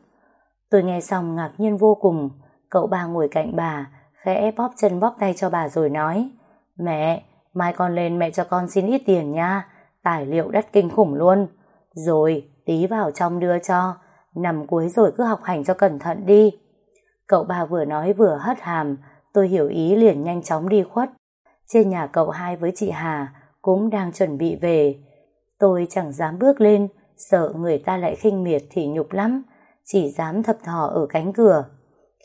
Tôi nghe xong ngạc nhiên vô cùng. Cậu ba ngồi cạnh bà, khẽ bóp chân bóp tay cho bà rồi nói Mẹ, mai con lên mẹ cho con xin ít tiền nha. Tài liệu đắt kinh khủng luôn. Rồi, tí vào trong đưa cho. Nằm cuối rồi cứ học hành cho cẩn thận đi. Cậu ba vừa nói vừa hất hàm, tôi hiểu ý liền nhanh chóng đi khuất. Trên nhà cậu hai với chị Hà cũng đang chuẩn bị về. Tôi chẳng dám bước lên, sợ người ta lại khinh miệt thì nhục lắm, chỉ dám thập thò ở cánh cửa.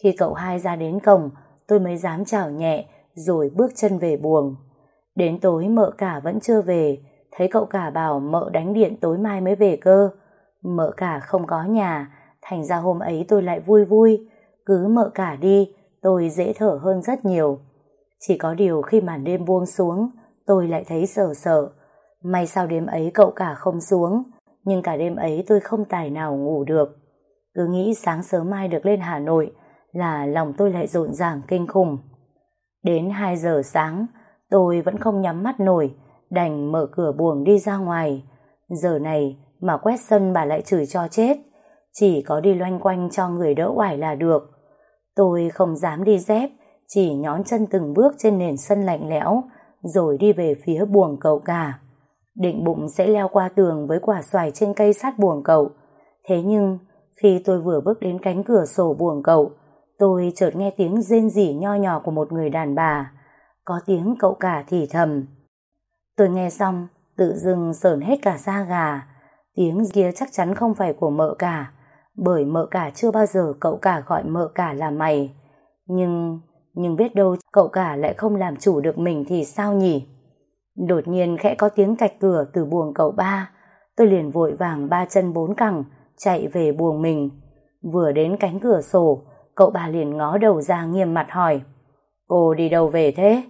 Khi cậu hai ra đến cổng, tôi mới dám chào nhẹ, rồi bước chân về buồng. Đến tối mợ cả vẫn chưa về, thấy cậu cả bảo mợ đánh điện tối mai mới về cơ. Mợ cả không có nhà, thành ra hôm ấy tôi lại vui vui, cứ mợ cả đi, tôi dễ thở hơn rất nhiều. Chỉ có điều khi màn đêm buông xuống, tôi lại thấy sợ sợ. May sao đêm ấy cậu cả không xuống, nhưng cả đêm ấy tôi không tài nào ngủ được. Cứ nghĩ sáng sớm mai được lên Hà Nội là lòng tôi lại rộn ràng kinh khủng. Đến 2 giờ sáng, tôi vẫn không nhắm mắt nổi, đành mở cửa buồng đi ra ngoài. Giờ này mà quét sân bà lại chửi cho chết, chỉ có đi loanh quanh cho người đỡ oải là được. Tôi không dám đi dép, chỉ nhón chân từng bước trên nền sân lạnh lẽo, rồi đi về phía buồng cậu cả. Định bụng sẽ leo qua tường với quả xoài trên cây sát buồng cậu. Thế nhưng, khi tôi vừa bước đến cánh cửa sổ buồng cậu, tôi chợt nghe tiếng rên rỉ nho nhỏ của một người đàn bà. có tiếng cậu cả thì thầm. Tôi nghe xong, tự dưng sờn hết cả da gà. Tiếng kia chắc chắn không phải của mợ cả, bởi mợ cả chưa bao giờ cậu cả gọi mợ cả là mày. Nhưng, nhưng biết đâu cậu cả lại không làm chủ được mình thì sao nhỉ? Đột nhiên khẽ có tiếng cạch cửa từ buồng cậu ba, tôi liền vội vàng ba chân bốn cẳng, chạy về buồng mình. Vừa đến cánh cửa sổ, cậu ba liền ngó đầu ra nghiêm mặt hỏi, Cô đi đâu về thế?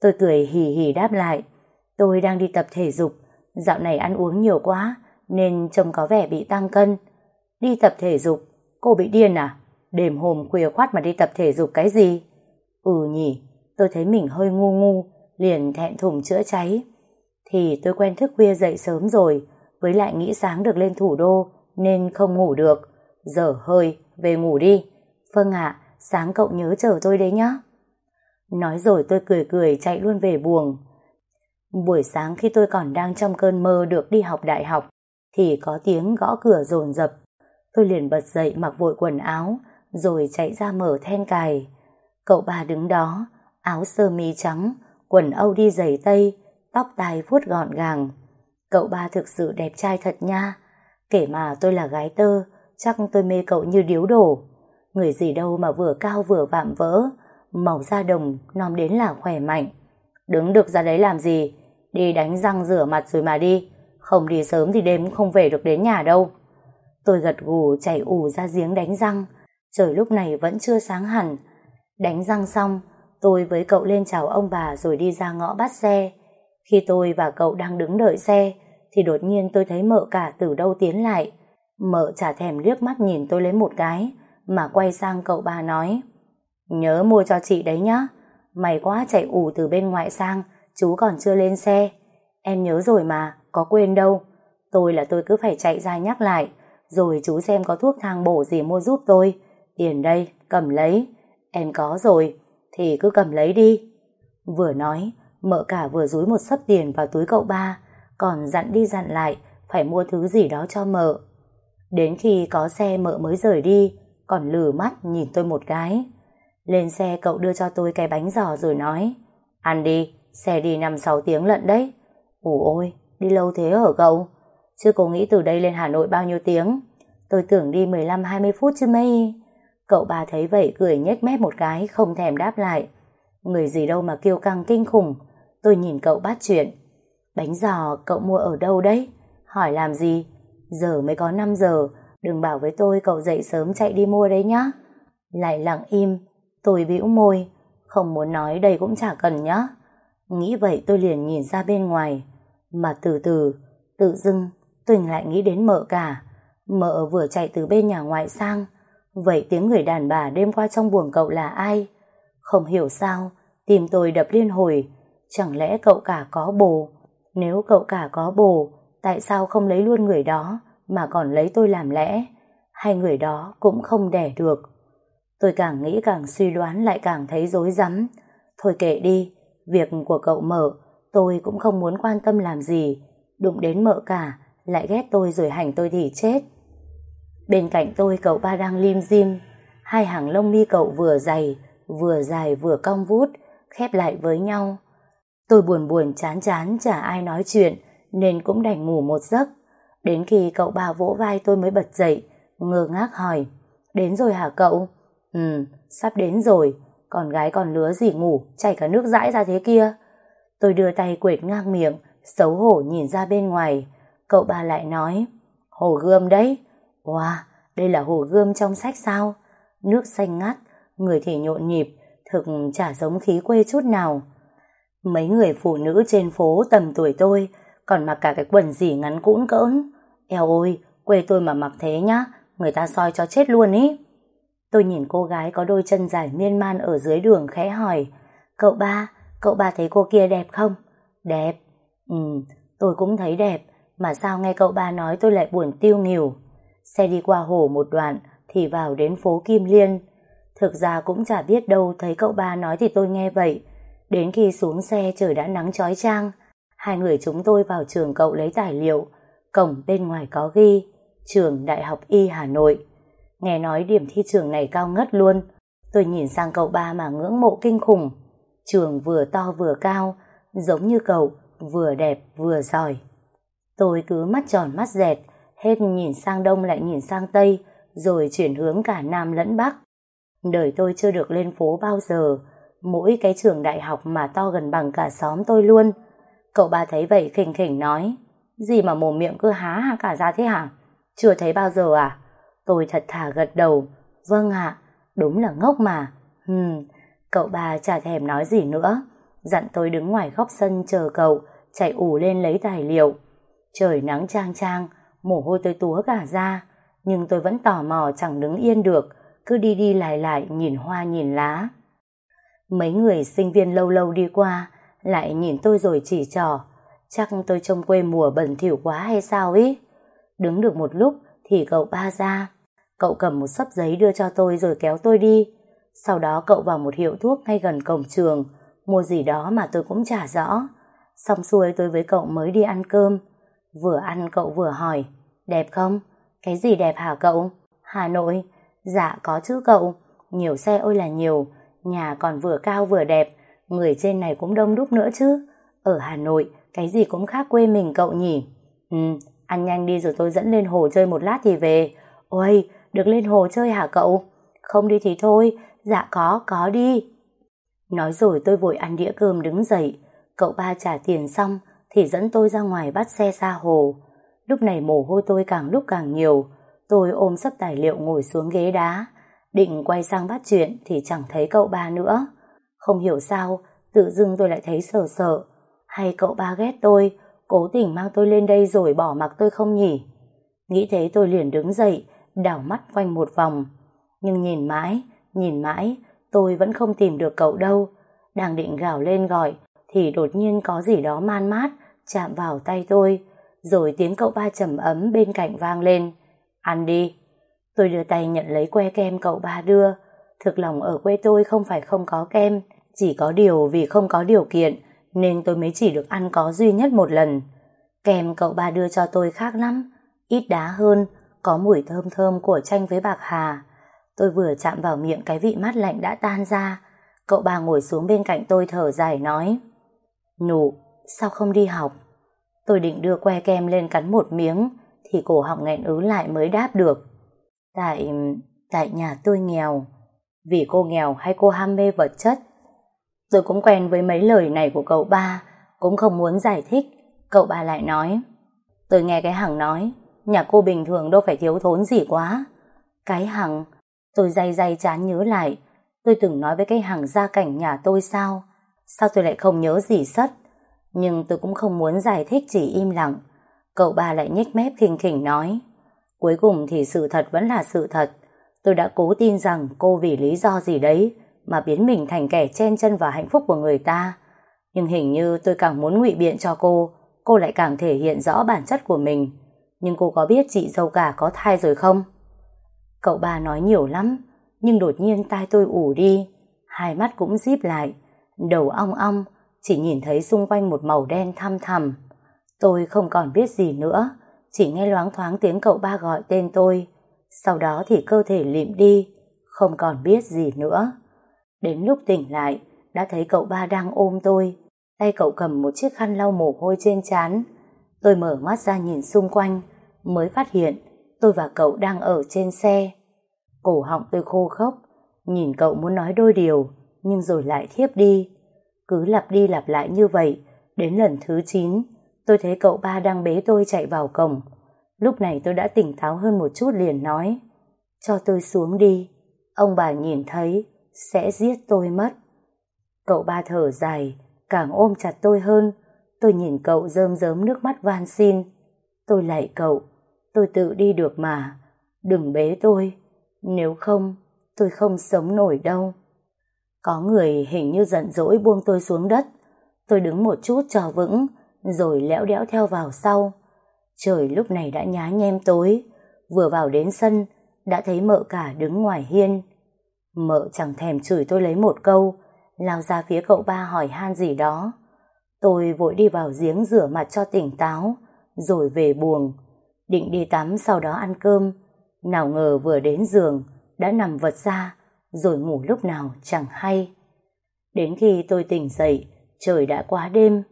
Tôi cười hì hì đáp lại, tôi đang đi tập thể dục, dạo này ăn uống nhiều quá, nên trông có vẻ bị tăng cân. Đi tập thể dục, cô bị điên à? Đêm hôm khuya khoát mà đi tập thể dục cái gì? Ừ nhỉ, tôi thấy mình hơi ngu ngu, liền thẹn thùng chữa cháy. Thì tôi quen thức khuya dậy sớm rồi, với lại nghĩ sáng được lên thủ đô, nên không ngủ được. Giờ hơi, về ngủ đi. Vâng ạ, sáng cậu nhớ chờ tôi đấy nhá. Nói rồi tôi cười cười chạy luôn về buồng. Buổi sáng khi tôi còn đang trong cơn mơ được đi học đại học, thì có tiếng gõ cửa rồn rập. Tôi liền bật dậy mặc vội quần áo, rồi chạy ra mở then cài. Cậu bà đứng đó, áo sơ mi trắng, quần âu đi giày tây, tóc tai vuốt gọn gàng. Cậu ba thực sự đẹp trai thật nha. Kể mà tôi là gái tơ, chắc tôi mê cậu như điếu đổ. Người gì đâu mà vừa cao vừa vạm vỡ, màu da đồng nom đến là khỏe mạnh. Đứng được ra đấy làm gì? Đi đánh răng rửa mặt rồi mà đi. Không đi sớm thì đêm không về được đến nhà đâu. Tôi gật gù chảy ù ra giếng đánh răng. Trời lúc này vẫn chưa sáng hẳn. Đánh răng xong, tôi với cậu lên chào ông bà rồi đi ra ngõ bắt xe. Khi tôi và cậu đang đứng đợi xe, thì đột nhiên tôi thấy mợ cả từ đâu tiến lại. Mợ chả thèm liếc mắt nhìn tôi lấy một cái, mà quay sang cậu bà nói. Nhớ mua cho chị đấy nhá. Mày quá chạy ù từ bên ngoài sang, chú còn chưa lên xe. Em nhớ rồi mà, có quên đâu. Tôi là tôi cứ phải chạy ra nhắc lại, rồi chú xem có thuốc thang bổ gì mua giúp tôi. Tiền đây, cầm lấy. Em có rồi, thì cứ cầm lấy đi. Vừa nói, mợ cả vừa dúi một sấp tiền vào túi cậu ba, còn dặn đi dặn lại, phải mua thứ gì đó cho mợ. Đến khi có xe mợ mới rời đi, còn lử mắt nhìn tôi một cái. Lên xe cậu đưa cho tôi cái bánh giò rồi nói, ăn đi, xe đi 5-6 tiếng lận đấy. ủ ôi, đi lâu thế ở cậu? chưa cô nghĩ từ đây lên Hà Nội bao nhiêu tiếng? Tôi tưởng đi 15-20 phút chứ mấy. Cậu bà thấy vậy cười nhếch mép một cái, không thèm đáp lại. Người gì đâu mà kêu căng kinh khủng. Tôi nhìn cậu bắt chuyện. Bánh giò cậu mua ở đâu đấy? Hỏi làm gì? Giờ mới có 5 giờ, đừng bảo với tôi cậu dậy sớm chạy đi mua đấy nhá. Lại lặng im, tôi bĩu môi, không muốn nói đây cũng chả cần nhá. Nghĩ vậy tôi liền nhìn ra bên ngoài, mà từ từ, tự dưng Tuỳnh lại nghĩ đến mợ cả. Mợ vừa chạy từ bên nhà ngoại sang, vậy tiếng người đàn bà đêm qua trong buồng cậu là ai? Không hiểu sao, tim tôi đập liên hồi, chẳng lẽ cậu cả có bồ? Nếu cậu cả có bồ, tại sao không lấy luôn người đó mà còn lấy tôi làm lẽ? Hay người đó cũng không đẻ được? Tôi càng nghĩ càng suy đoán lại càng thấy rối rắm. Thôi kệ đi, việc của cậu mở, tôi cũng không muốn quan tâm làm gì. Đụng đến mợ cả, lại ghét tôi rồi hành tôi thì chết. Bên cạnh tôi cậu ba đang lim dim, hai hàng lông mi cậu vừa dày, vừa dài vừa cong vút, khép lại với nhau. Tôi buồn buồn chán chán chả ai nói chuyện, nên cũng đành ngủ một giấc. Đến khi cậu ba vỗ vai tôi mới bật dậy, ngơ ngác hỏi, đến rồi hả cậu? Ừ, sắp đến rồi, con gái còn lứa gì ngủ, chảy cả nước dãi ra thế kia. Tôi đưa tay quệt ngang miệng, xấu hổ nhìn ra bên ngoài. Cậu ba lại nói, hồ gươm đấy. Wow, đây là hồ gươm trong sách sao? Nước xanh ngắt, người thì nhộn nhịp, thực chả giống khí quê chút nào. Mấy người phụ nữ trên phố tầm tuổi tôi còn mặc cả cái quần gì ngắn cũn cỡn. Eo ôi, quê tôi mà mặc thế nhá, người ta soi cho chết luôn ý. Tôi nhìn cô gái có đôi chân dài miên man ở dưới đường khẽ hỏi Cậu ba, cậu ba thấy cô kia đẹp không? Đẹp. Ừ, tôi cũng thấy đẹp, mà sao nghe cậu ba nói tôi lại buồn tiêu nghỉu. Xe đi qua hồ một đoạn thì vào đến phố Kim Liên. Thực ra cũng chả biết đâu thấy cậu ba nói thì tôi nghe vậy. Đến khi xuống xe trời đã nắng chói chang. Hai người chúng tôi vào trường cậu lấy tài liệu. Cổng bên ngoài có ghi Trường Đại học Y Hà Nội. Nghe nói điểm thi trường này cao ngất luôn. Tôi nhìn sang cậu ba mà ngưỡng mộ kinh khủng. Trường vừa to vừa cao, giống như cậu, vừa đẹp vừa giỏi. Tôi cứ mắt tròn mắt dẹt, hết nhìn sang đông lại nhìn sang tây, rồi chuyển hướng cả nam lẫn bắc. Đời tôi chưa được lên phố bao giờ, mỗi cái trường đại học mà to gần bằng cả xóm tôi luôn. Cậu ba thấy vậy khỉnh khỉnh nói, gì mà mồm miệng cứ há hả cả ra thế hả? Chưa thấy bao giờ à? Tôi thật thà gật đầu, vâng ạ, đúng là ngốc mà. Hừm, cậu ba chả thèm nói gì nữa, dặn tôi đứng ngoài góc sân chờ cậu, chạy ủ lên lấy tài liệu. Trời nắng trang trang, mồ hôi tôi túa cả ra, nhưng tôi vẫn tò mò chẳng đứng yên được, cứ đi đi lại lại nhìn hoa nhìn lá. Mấy người sinh viên lâu lâu đi qua, lại nhìn tôi rồi chỉ trò, chắc tôi trông quê mùa bẩn thỉu quá hay sao ý. Đứng được một lúc thì cậu ba ra, cậu cầm một sấp giấy đưa cho tôi rồi kéo tôi đi. Sau đó cậu vào một hiệu thuốc ngay gần cổng trường, mua gì đó mà tôi cũng chả rõ. Xong xuôi tôi với cậu mới đi ăn cơm. Vừa ăn cậu vừa hỏi, đẹp không? Cái gì đẹp hả cậu? Hà Nội? Dạ có chứ cậu. Nhiều xe ôi là nhiều, nhà còn vừa cao vừa đẹp, người trên này cũng đông đúc nữa chứ. Ở Hà Nội, cái gì cũng khác quê mình cậu nhỉ? Ừ, ăn nhanh đi rồi tôi dẫn lên hồ chơi một lát thì về. Ôi, được lên hồ chơi hả cậu? Không đi thì thôi, dạ có, có đi. Nói rồi tôi vội ăn đĩa cơm đứng dậy, cậu ba trả tiền xong thì dẫn tôi ra ngoài bắt xe ra hồ. Lúc này mồ hôi tôi càng lúc càng nhiều, tôi ôm sắp tài liệu ngồi xuống ghế đá, định quay sang bắt chuyện thì chẳng thấy cậu ba nữa. Không hiểu sao, tự dưng tôi lại thấy sợ sợ, hay cậu ba ghét tôi, cố tình mang tôi lên đây rồi bỏ mặc tôi không nhỉ? Nghĩ thế tôi liền đứng dậy, đảo mắt quanh một vòng. Nhưng nhìn mãi, nhìn mãi, tôi vẫn không tìm được cậu đâu. Đang định gào lên gọi, thì đột nhiên có gì đó man mát chạm vào tay tôi, rồi tiếng cậu ba trầm ấm bên cạnh vang lên. Ăn đi. Tôi đưa tay nhận lấy que kem cậu ba đưa. Thực lòng ở quê tôi không phải không có kem, chỉ có điều vì không có điều kiện, nên tôi mới chỉ được ăn có duy nhất một lần. Kem cậu ba đưa cho tôi khác lắm, ít đá hơn, có mùi thơm thơm của chanh với bạc hà. Tôi vừa chạm vào miệng cái vị mát lạnh đã tan ra, cậu ba ngồi xuống bên cạnh tôi thở dài nói Nụ, sao không đi học? Tôi định đưa que kem lên cắn một miếng, thì cổ họng nghẹn ứ lại mới đáp được. Tại, tại nhà tôi nghèo. Vì cô nghèo hay cô ham mê vật chất? Tôi cũng quen với mấy lời này của cậu ba, cũng không muốn giải thích. Cậu ba lại nói, tôi nghe cái hằng nói, nhà cô bình thường đâu phải thiếu thốn gì quá. Cái hằng, tôi day day chán nhớ lại, tôi từng nói với cái hàng gia cảnh nhà tôi sao? Sao tôi lại không nhớ gì sất? Nhưng tôi cũng không muốn giải thích chỉ im lặng. Cậu ba lại nhếch mép khinh khỉnh nói, cuối cùng thì sự thật vẫn là sự thật. Tôi đã cố tin rằng cô vì lý do gì đấy mà biến mình thành kẻ chen chân vào hạnh phúc của người ta. Nhưng hình như tôi càng muốn ngụy biện cho cô, cô lại càng thể hiện rõ bản chất của mình. Nhưng cô có biết chị dâu cả có thai rồi không? Cậu ba nói nhiều lắm, nhưng đột nhiên tai tôi ủ đi, hai mắt cũng díp lại, đầu ong ong, chỉ nhìn thấy xung quanh một màu đen thăm thầm. Tôi không còn biết gì nữa, chỉ nghe loáng thoáng tiếng cậu ba gọi tên tôi. Sau đó thì cơ thể lịm đi, không còn biết gì nữa. Đến lúc tỉnh lại, đã thấy cậu ba đang ôm tôi, tay cậu cầm một chiếc khăn lau mồ hôi trên trán. Tôi mở mắt ra nhìn xung quanh, mới phát hiện tôi và cậu đang ở trên xe. Cổ họng tôi khô khốc, nhìn cậu muốn nói đôi điều, nhưng rồi lại thiếp đi. Cứ lặp đi lặp lại như vậy, đến lần thứ 9, tôi thấy cậu ba đang bế tôi chạy vào cổng. Lúc này tôi đã tỉnh táo hơn một chút liền nói, cho tôi xuống đi, ông bà nhìn thấy, sẽ giết tôi mất. Cậu ba thở dài, càng ôm chặt tôi hơn, tôi nhìn cậu rơm rớm nước mắt van xin. Tôi lạy cậu, tôi tự đi được mà, đừng bế tôi, nếu không, tôi không sống nổi đâu. Có người hình như giận dỗi buông tôi xuống đất, tôi đứng một chút cho vững, rồi lẽo đẽo theo vào sau. Trời lúc này đã nhá nhem tối, vừa vào đến sân, đã thấy mợ cả đứng ngoài hiên. Mợ chẳng thèm chửi tôi lấy một câu, lao ra phía cậu ba hỏi han gì đó. Tôi vội đi vào giếng rửa mặt cho tỉnh táo, rồi về buồng. Định đi tắm sau đó ăn cơm, nào ngờ vừa đến giường, đã nằm vật ra, rồi ngủ lúc nào chẳng hay. Đến khi tôi tỉnh dậy, trời đã quá đêm,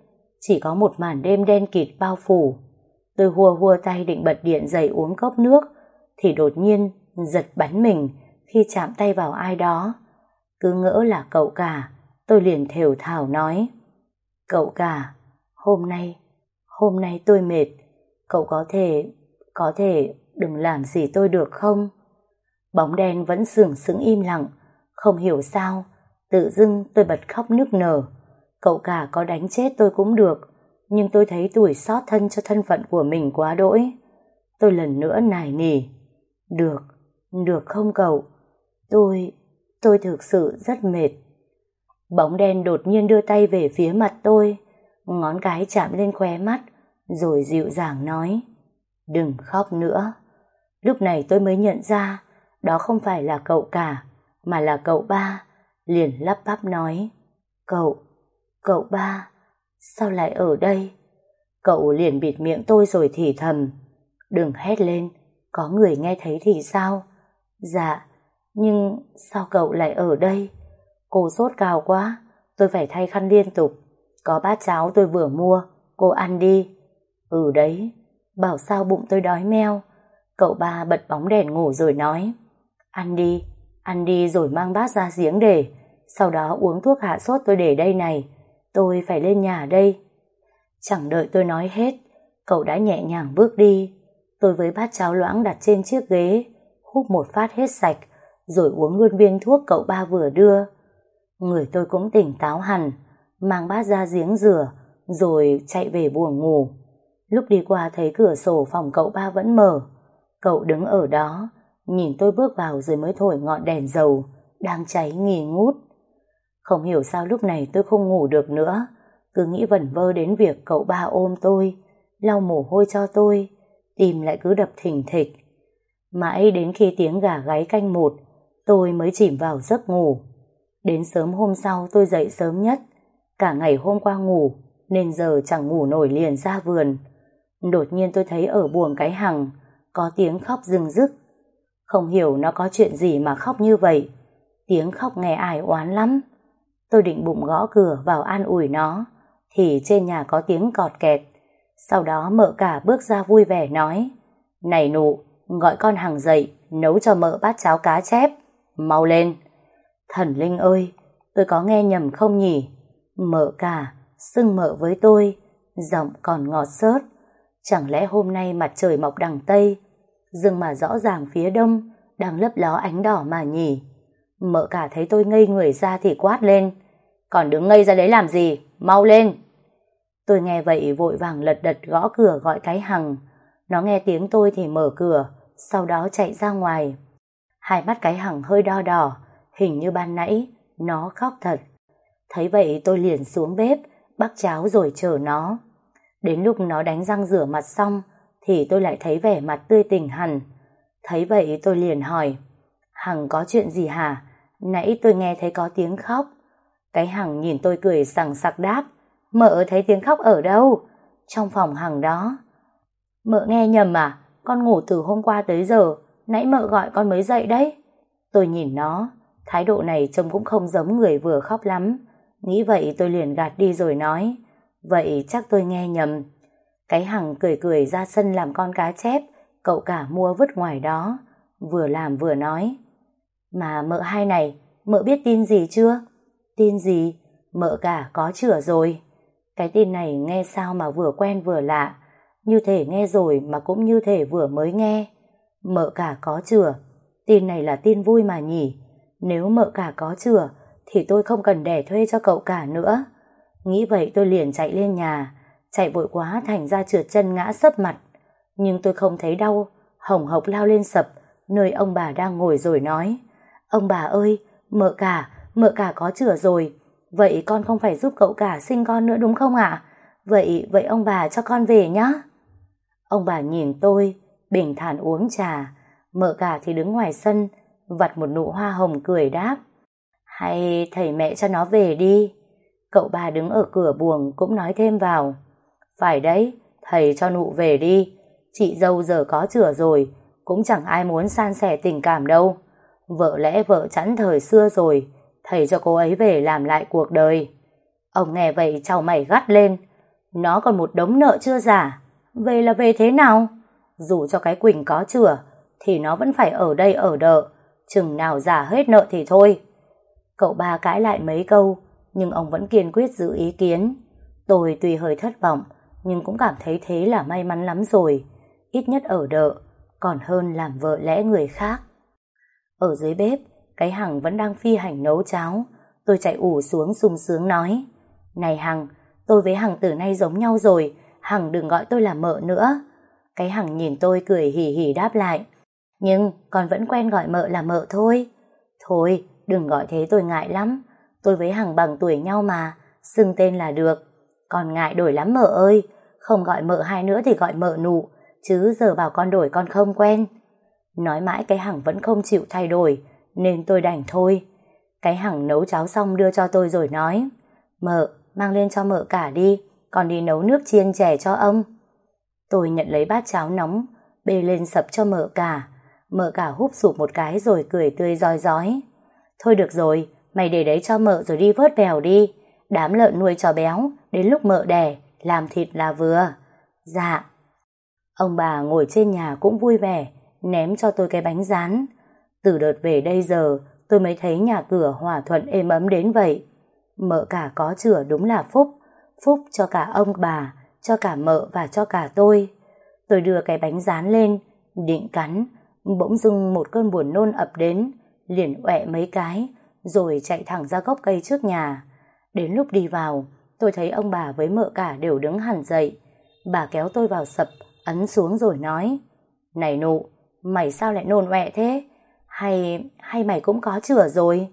chỉ có một màn đêm đen kịt bao phủ. Tôi hùa hùa tay định bật điện dậy uống cốc nước, thì đột nhiên giật bắn mình khi chạm tay vào ai đó. Cứ ngỡ là cậu cả, tôi liền thều thào nói. Cậu cả, hôm nay, hôm nay tôi mệt, cậu có thể, có thể đừng làm gì tôi được không? Bóng đen vẫn sừng sững im lặng, không hiểu sao, tự dưng tôi bật khóc nức nở. Cậu cả có đánh chết tôi cũng được, nhưng tôi thấy tuổi xót thân cho thân phận của mình quá đỗi. Tôi lần nữa nài nỉ. Được, được không cậu? Tôi, tôi thực sự rất mệt. Bóng đen đột nhiên đưa tay về phía mặt tôi, ngón cái chạm lên khóe mắt, rồi dịu dàng nói, đừng khóc nữa. Lúc này tôi mới nhận ra, đó không phải là cậu cả, mà là cậu ba, liền lắp bắp nói, cậu, cậu ba, sao lại ở đây? Cậu liền bịt miệng tôi rồi thì thầm, đừng hét lên, có người nghe thấy thì sao? Dạ, nhưng sao cậu lại ở đây? Cô sốt cao quá, tôi phải thay khăn liên tục. Có bát cháo tôi vừa mua, cô ăn đi. Ừ đấy, bảo sao bụng tôi đói meo. Cậu ba bật bóng đèn ngủ rồi nói. Ăn đi, ăn đi rồi mang bát ra giếng để. Sau đó uống thuốc hạ sốt tôi để đây này. Tôi phải lên nhà đây. Chẳng đợi tôi nói hết, cậu đã nhẹ nhàng bước đi. Tôi với bát cháo loãng đặt trên chiếc ghế, hút một phát hết sạch, rồi uống luôn viên thuốc cậu ba vừa đưa. Người tôi cũng tỉnh táo hẳn, mang bát ra giếng rửa, rồi chạy về buồng ngủ. Lúc đi qua thấy cửa sổ phòng cậu ba vẫn mở. Cậu đứng ở đó, nhìn tôi bước vào rồi mới thổi ngọn đèn dầu, đang cháy nghi ngút. Không hiểu sao lúc này tôi không ngủ được nữa, cứ nghĩ vẩn vơ đến việc cậu ba ôm tôi, lau mồ hôi cho tôi, tim lại cứ đập thình thịch. Mãi đến khi tiếng gà gáy canh một, tôi mới chìm vào giấc ngủ. Đến sớm hôm sau tôi dậy sớm nhất, cả ngày hôm qua ngủ, nên giờ chẳng ngủ nổi liền ra vườn. Đột nhiên tôi thấy ở buồng cái hằng, có tiếng khóc rừng rức. Không hiểu nó có chuyện gì mà khóc như vậy. Tiếng khóc nghe ải oán lắm. Tôi định bụng gõ cửa vào an ủi nó, thì trên nhà có tiếng cọt kẹt. Sau đó mợ cả bước ra vui vẻ nói, Này nụ, gọi con Hằng dậy, nấu cho mợ bát cháo cá chép. Mau lên. Thần Linh ơi, tôi có nghe nhầm không nhỉ? Mợ cả, xưng mợ với tôi, giọng còn ngọt xớt. Chẳng lẽ hôm nay mặt trời mọc đằng Tây, rừng mà rõ ràng phía đông, đang lấp ló ánh đỏ mà nhỉ? Mợ cả thấy tôi ngây người ra thì quát lên. Còn đứng ngây ra đấy làm gì? Mau lên! Tôi nghe vậy vội vàng lật đật gõ cửa gọi cái hằng. Nó nghe tiếng tôi thì mở cửa, sau đó chạy ra ngoài. Hai mắt cái hằng hơi đo đỏ, hình như ban nãy, nó khóc thật. Thấy vậy tôi liền xuống bếp, bắt cháo rồi chờ nó. Đến lúc nó đánh răng rửa mặt xong, thì tôi lại thấy vẻ mặt tươi tỉnh hẳn. Thấy vậy tôi liền hỏi, Hằng có chuyện gì hả? Nãy tôi nghe thấy có tiếng khóc. Cái Hằng nhìn tôi cười sằng sặc đáp, Mợ thấy tiếng khóc ở đâu? Trong phòng Hằng đó. Mợ nghe nhầm à? Con ngủ từ hôm qua tới giờ, nãy mợ gọi con mới dậy đấy. Tôi nhìn nó, thái độ này trông cũng không giống người vừa khóc lắm. Nghĩ vậy tôi liền gạt đi rồi nói, vậy chắc tôi nghe nhầm. Cái Hằng cười cười ra sân làm con cá chép, cậu cả mua vứt ngoài đó, vừa làm vừa nói. Mà mợ hai này, mợ biết tin gì chưa? Tin gì? Mợ cả có chữa rồi. Cái tin này nghe sao mà vừa quen vừa lạ, như thể nghe rồi mà cũng như thể vừa mới nghe. Mợ cả có chữa, tin này là tin vui mà nhỉ. Nếu mợ cả có chữa, thì tôi không cần đẻ thuê cho cậu cả nữa. Nghĩ vậy tôi liền chạy lên nhà, chạy vội quá thành ra trượt chân ngã sấp mặt. Nhưng tôi không thấy đau, hồng hộc lao lên sập, nơi ông bà đang ngồi rồi nói. Ông bà ơi, mợ cả, mợ cả có chữa rồi, Vậy con không phải giúp cậu cả sinh con nữa đúng không ạ? Vậy, vậy ông bà cho con về nhá. Ông bà nhìn tôi, bình thản uống trà, mợ cả thì đứng ngoài sân, vặt một nụ hoa hồng cười đáp. Hay thầy mẹ cho nó về đi. Cậu ba đứng ở cửa buồng cũng nói thêm vào. Phải đấy, thầy cho nụ về đi. Chị dâu giờ có chửa rồi, cũng chẳng ai muốn san sẻ tình cảm đâu. Vợ lẽ vợ chẵn thời xưa rồi, thầy cho cô ấy về làm lại cuộc đời. Ông nghe vậy chào mày gắt lên. Nó còn một đống nợ chưa giả. Về là về thế nào? Dù cho cái Quỳnh có chửa, thì nó vẫn phải ở đây ở đợ. Chừng nào giả hết nợ thì thôi. Cậu ba cãi lại mấy câu, nhưng ông vẫn kiên quyết giữ ý kiến. Tôi tuy hơi thất vọng, nhưng cũng cảm thấy thế là may mắn lắm rồi. Ít nhất ở đợ, còn hơn làm vợ lẽ người khác. Ở dưới bếp, cái Hằng vẫn đang phi hành nấu cháo. Tôi chạy ủ xuống sung sướng nói. Này Hằng, tôi với Hằng từ nay giống nhau rồi, Hằng đừng gọi tôi là mợ nữa. Cái Hằng nhìn tôi cười hỉ hỉ đáp lại. Nhưng con vẫn quen gọi mợ là mợ thôi. Thôi, đừng gọi thế tôi ngại lắm. Tôi với Hằng bằng tuổi nhau mà, xưng tên là được. Còn ngại đổi lắm mợ ơi, không gọi mợ hai nữa thì gọi mợ nụ, chứ giờ bảo con đổi con không quen. Nói mãi cái Hằng vẫn không chịu thay đổi, nên tôi đành thôi. Cái Hằng nấu cháo xong đưa cho tôi rồi nói, mợ, mang lên cho mợ cả đi, còn đi nấu nước chiên chè cho ông. Tôi nhận lấy bát cháo nóng, bê lên sập cho mợ cả. Mợ cả húp sụp một cái rồi cười tươi roi rói. Thôi được rồi, mày để đấy cho mợ rồi đi vớt bèo đi. Đám lợn nuôi cho béo, đến lúc mợ đẻ, làm thịt là vừa. Dạ. Ông bà ngồi trên nhà cũng vui vẻ, ném cho tôi cái bánh rán. Từ đợt về đây giờ, tôi mới thấy nhà cửa hòa thuận êm ấm đến vậy. Mợ cả có chửa đúng là phúc, phúc cho cả ông bà, cho cả mợ và cho cả tôi. Tôi đưa cái bánh rán lên, định cắn, bỗng dưng một cơn buồn nôn ập đến, liền ọe mấy cái, rồi chạy thẳng ra gốc cây trước nhà. Đến lúc đi vào, tôi thấy ông bà với mợ cả đều đứng hẳn dậy. Bà kéo tôi vào sập, ấn xuống rồi nói, Này nụ, mày sao lại nôn ọe thế? Hay, hay mày cũng có chửa rồi?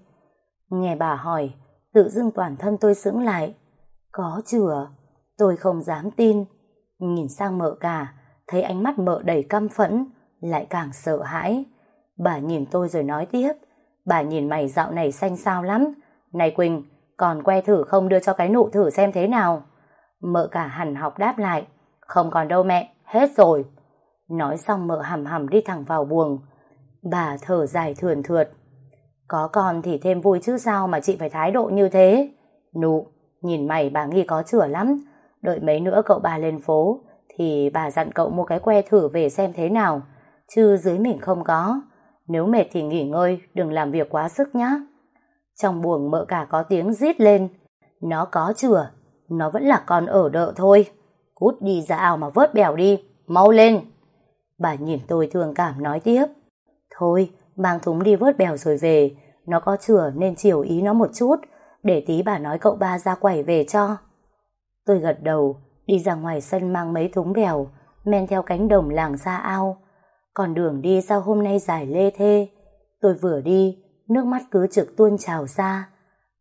Nghe bà hỏi, tự dưng toàn thân tôi sững lại. Có chửa, tôi không dám tin. Nhìn sang mợ cả, thấy ánh mắt mợ đầy căm phẫn, lại càng sợ hãi. Bà nhìn tôi rồi nói tiếp, bà nhìn mày dạo này xanh xao lắm. Này Quỳnh, còn que thử không đưa cho cái nụ thử xem thế nào? Mợ cả hẳn học đáp lại, không còn đâu mẹ, hết rồi. Nói xong mợ hầm hầm đi thẳng vào buồng. Bà thở dài thườn thượt. Có con thì thêm vui chứ sao mà chị phải thái độ như thế. Nụ, nhìn mày bà nghi có chửa lắm. Đợi mấy nữa cậu bà lên phố, thì bà dặn cậu mua cái que thử về xem thế nào. Chứ dưới mình không có. Nếu mệt thì nghỉ ngơi, đừng làm việc quá sức nhá. Trong buồng mợ cả có tiếng rít lên. Nó có chửa, nó vẫn là con ở đợ thôi. Cút đi ra ao mà vớt bèo đi, mau lên. Bà nhìn tôi thương cảm nói tiếp. Thôi, mang thúng đi vớt bèo rồi về. Nó có chửa nên chiều ý nó một chút, để tí bà nói cậu ba ra quẩy về cho. Tôi gật đầu, đi ra ngoài sân mang mấy thúng bèo, men theo cánh đồng làng ra ao. Còn đường đi sao hôm nay dài lê thê. Tôi vừa đi, nước mắt cứ trực tuôn trào ra.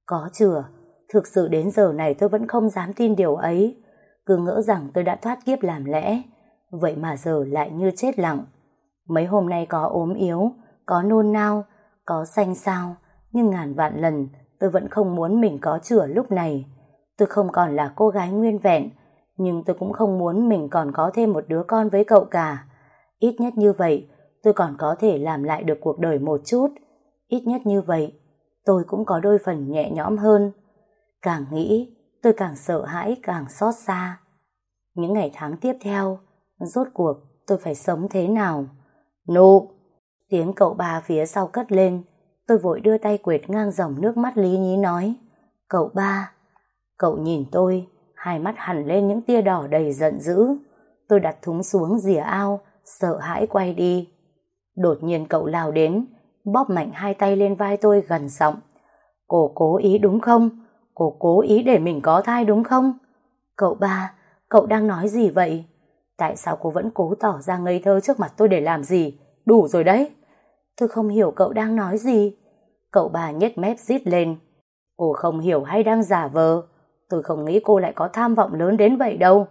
Có chửa, thực sự đến giờ này tôi vẫn không dám tin điều ấy. Cứ ngỡ rằng tôi đã thoát kiếp làm lẽ, vậy mà giờ lại như chết lặng. Mấy hôm nay có ốm yếu, có nôn nao, có xanh xao, nhưng ngàn vạn lần tôi vẫn không muốn mình có chửa lúc này. Tôi không còn là cô gái nguyên vẹn, nhưng tôi cũng không muốn mình còn có thêm một đứa con với cậu cả. Ít nhất như vậy, tôi còn có thể làm lại được cuộc đời một chút. Ít nhất như vậy, tôi cũng có đôi phần nhẹ nhõm hơn. Càng nghĩ, tôi càng sợ hãi, càng xót xa. Những ngày tháng tiếp theo, rốt cuộc tôi phải sống thế nào? Nụ! Tiếng cậu ba phía sau cất lên, tôi vội đưa tay quệt ngang dòng nước mắt lý nhí nói. Cậu ba! Cậu nhìn tôi, hai mắt hẳn lên những tia đỏ đầy giận dữ. Tôi đặt thúng xuống rìa ao, sợ hãi quay đi. Đột nhiên cậu lao đến, bóp mạnh hai tay lên vai tôi gần giọng. Cô cố ý đúng không? Cô cố ý để mình có thai đúng không? Cậu ba, cậu đang nói gì vậy? Tại sao cô vẫn cố tỏ ra ngây thơ trước mặt tôi để làm gì? Đủ rồi đấy. Tôi không hiểu cậu đang nói gì. Cậu bà nhếch mép rít lên. Cô không hiểu hay đang giả vờ. Tôi không nghĩ cô lại có tham vọng lớn đến vậy đâu.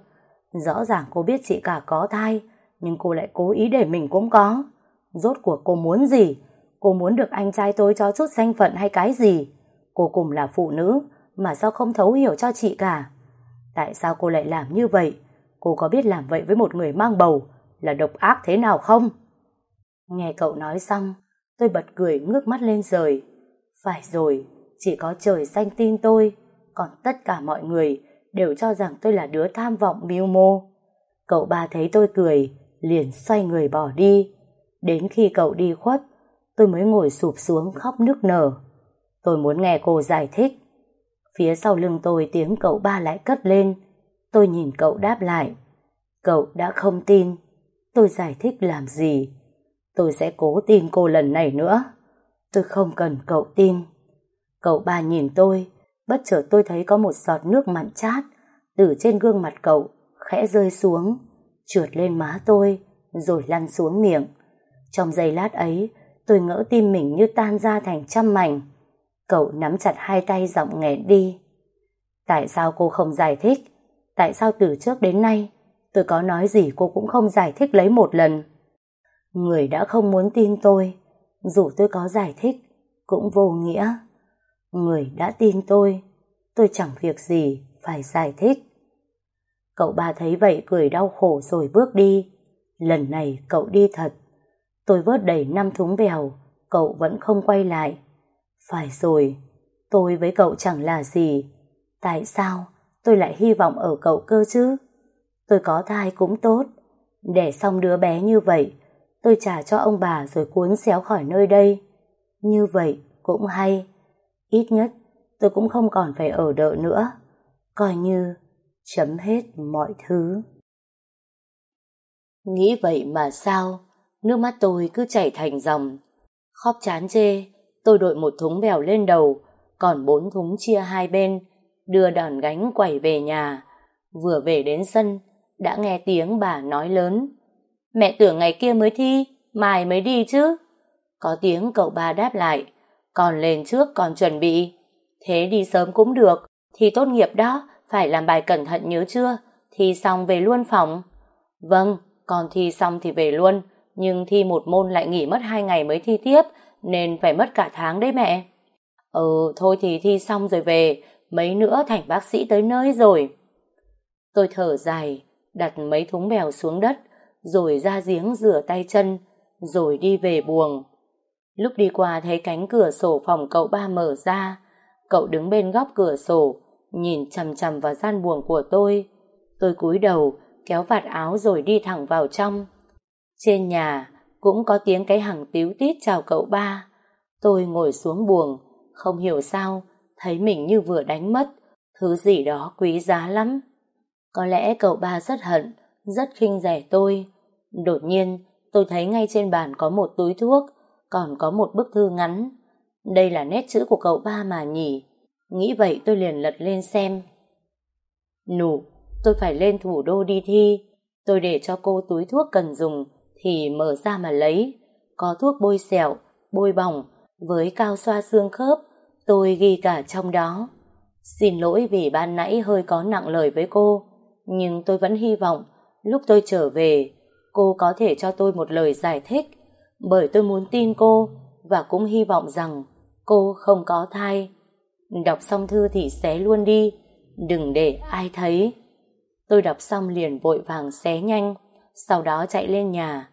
Rõ ràng cô biết chị cả có thai, nhưng cô lại cố ý để mình cũng có. Rốt cuộc cô muốn gì? Cô muốn được anh trai tôi cho chút danh phận hay cái gì? Cô cùng là phụ nữ, mà sao không thấu hiểu cho chị cả? Tại sao cô lại làm như vậy? Cô có biết làm vậy với một người mang bầu là độc ác thế nào không? Nghe cậu nói xong, tôi bật cười ngước mắt lên rời. Phải rồi, chỉ có trời xanh tin tôi, còn tất cả mọi người đều cho rằng tôi là đứa tham vọng mưu mô. Cậu ba thấy tôi cười, liền xoay người bỏ đi. Đến khi cậu đi khuất, tôi mới ngồi sụp xuống khóc nức nở. Tôi muốn nghe cô giải thích. Phía sau lưng tôi tiếng cậu ba lại cất lên. Tôi nhìn cậu đáp lại. Cậu đã không tin. Tôi giải thích làm gì? Tôi sẽ cố tin cô lần này nữa. Tôi không cần cậu tin. Cậu ba nhìn tôi, bất chợt tôi thấy có một giọt nước mặn chát từ trên gương mặt cậu khẽ rơi xuống, trượt lên má tôi, rồi lăn xuống miệng. Trong giây lát ấy, tôi ngỡ tim mình như tan ra thành trăm mảnh. Cậu nắm chặt hai tay giọng nghẹn đi. Tại sao cô không giải thích? Tại sao từ trước đến nay tôi có nói gì cô cũng không giải thích lấy một lần? Người đã không muốn tin tôi, dù tôi có giải thích, cũng vô nghĩa. Người đã tin tôi, tôi chẳng việc gì phải giải thích. Cậu ba thấy vậy cười đau khổ rồi bước đi. Lần này cậu đi thật. Tôi vớt đầy năm thúng bèo, cậu vẫn không quay lại. Phải rồi, tôi với cậu chẳng là gì. Tại sao tôi lại hy vọng ở cậu cơ chứ? Tôi có thai cũng tốt. Đẻ xong đứa bé như vậy, tôi trả cho ông bà rồi cuốn xéo khỏi nơi đây. Như vậy cũng hay. Ít nhất tôi cũng không còn phải ở đợi nữa. Coi như chấm hết mọi thứ. Nghĩ vậy mà sao, nước mắt tôi cứ chảy thành dòng. Khóc chán chê, tôi đội một thúng bèo lên đầu, còn bốn thúng chia hai bên, đưa đòn gánh quẩy về nhà. Vừa về đến sân, đã nghe tiếng bà nói lớn. Mẹ tưởng ngày kia mới thi, mai mới đi chứ. Có tiếng cậu ba đáp lại, còn lên trước còn chuẩn bị. Thế đi sớm cũng được, thì tốt nghiệp đó, phải làm bài cẩn thận nhớ chưa? Thi xong về luôn phòng. Vâng, còn thi xong thì về luôn, nhưng thi một môn lại nghỉ mất hai ngày mới thi tiếp, nên phải mất cả tháng đấy mẹ. Ừ, thôi thì thi xong rồi về, mấy nữa thành bác sĩ tới nơi rồi. Tôi thở dài, đặt mấy thúng bèo xuống đất, rồi ra giếng rửa tay chân, rồi đi về buồng. Lúc đi qua thấy cánh cửa sổ phòng cậu ba mở ra, cậu đứng bên góc cửa sổ, nhìn chằm chằm vào gian buồng của tôi. Tôi cúi đầu, kéo vạt áo rồi đi thẳng vào trong. Trên nhà cũng có tiếng cái hằng tíu tít chào cậu ba. Tôi ngồi xuống buồng, không hiểu sao, thấy mình như vừa đánh mất, thứ gì đó quý giá lắm. Có lẽ cậu ba rất hận, rất khinh rẻ tôi. Đột nhiên, tôi thấy ngay trên bàn có một túi thuốc, còn có một bức thư ngắn. Đây là nét chữ của cậu ba mà nhỉ. Nghĩ vậy tôi liền lật lên xem. Nụ, tôi phải lên thủ đô đi thi. Tôi để cho cô túi thuốc cần dùng thì mở ra mà lấy. Có thuốc bôi sẹo, bôi bỏng, với cao xoa xương khớp, tôi ghi cả trong đó. Xin lỗi vì ban nãy hơi có nặng lời với cô, nhưng tôi vẫn hy vọng lúc tôi trở về, cô có thể cho tôi một lời giải thích, bởi tôi muốn tin cô và cũng hy vọng rằng cô không có thai. Đọc xong thư thì xé luôn đi, đừng để ai thấy. Tôi đọc xong liền vội vàng xé nhanh, sau đó chạy lên nhà,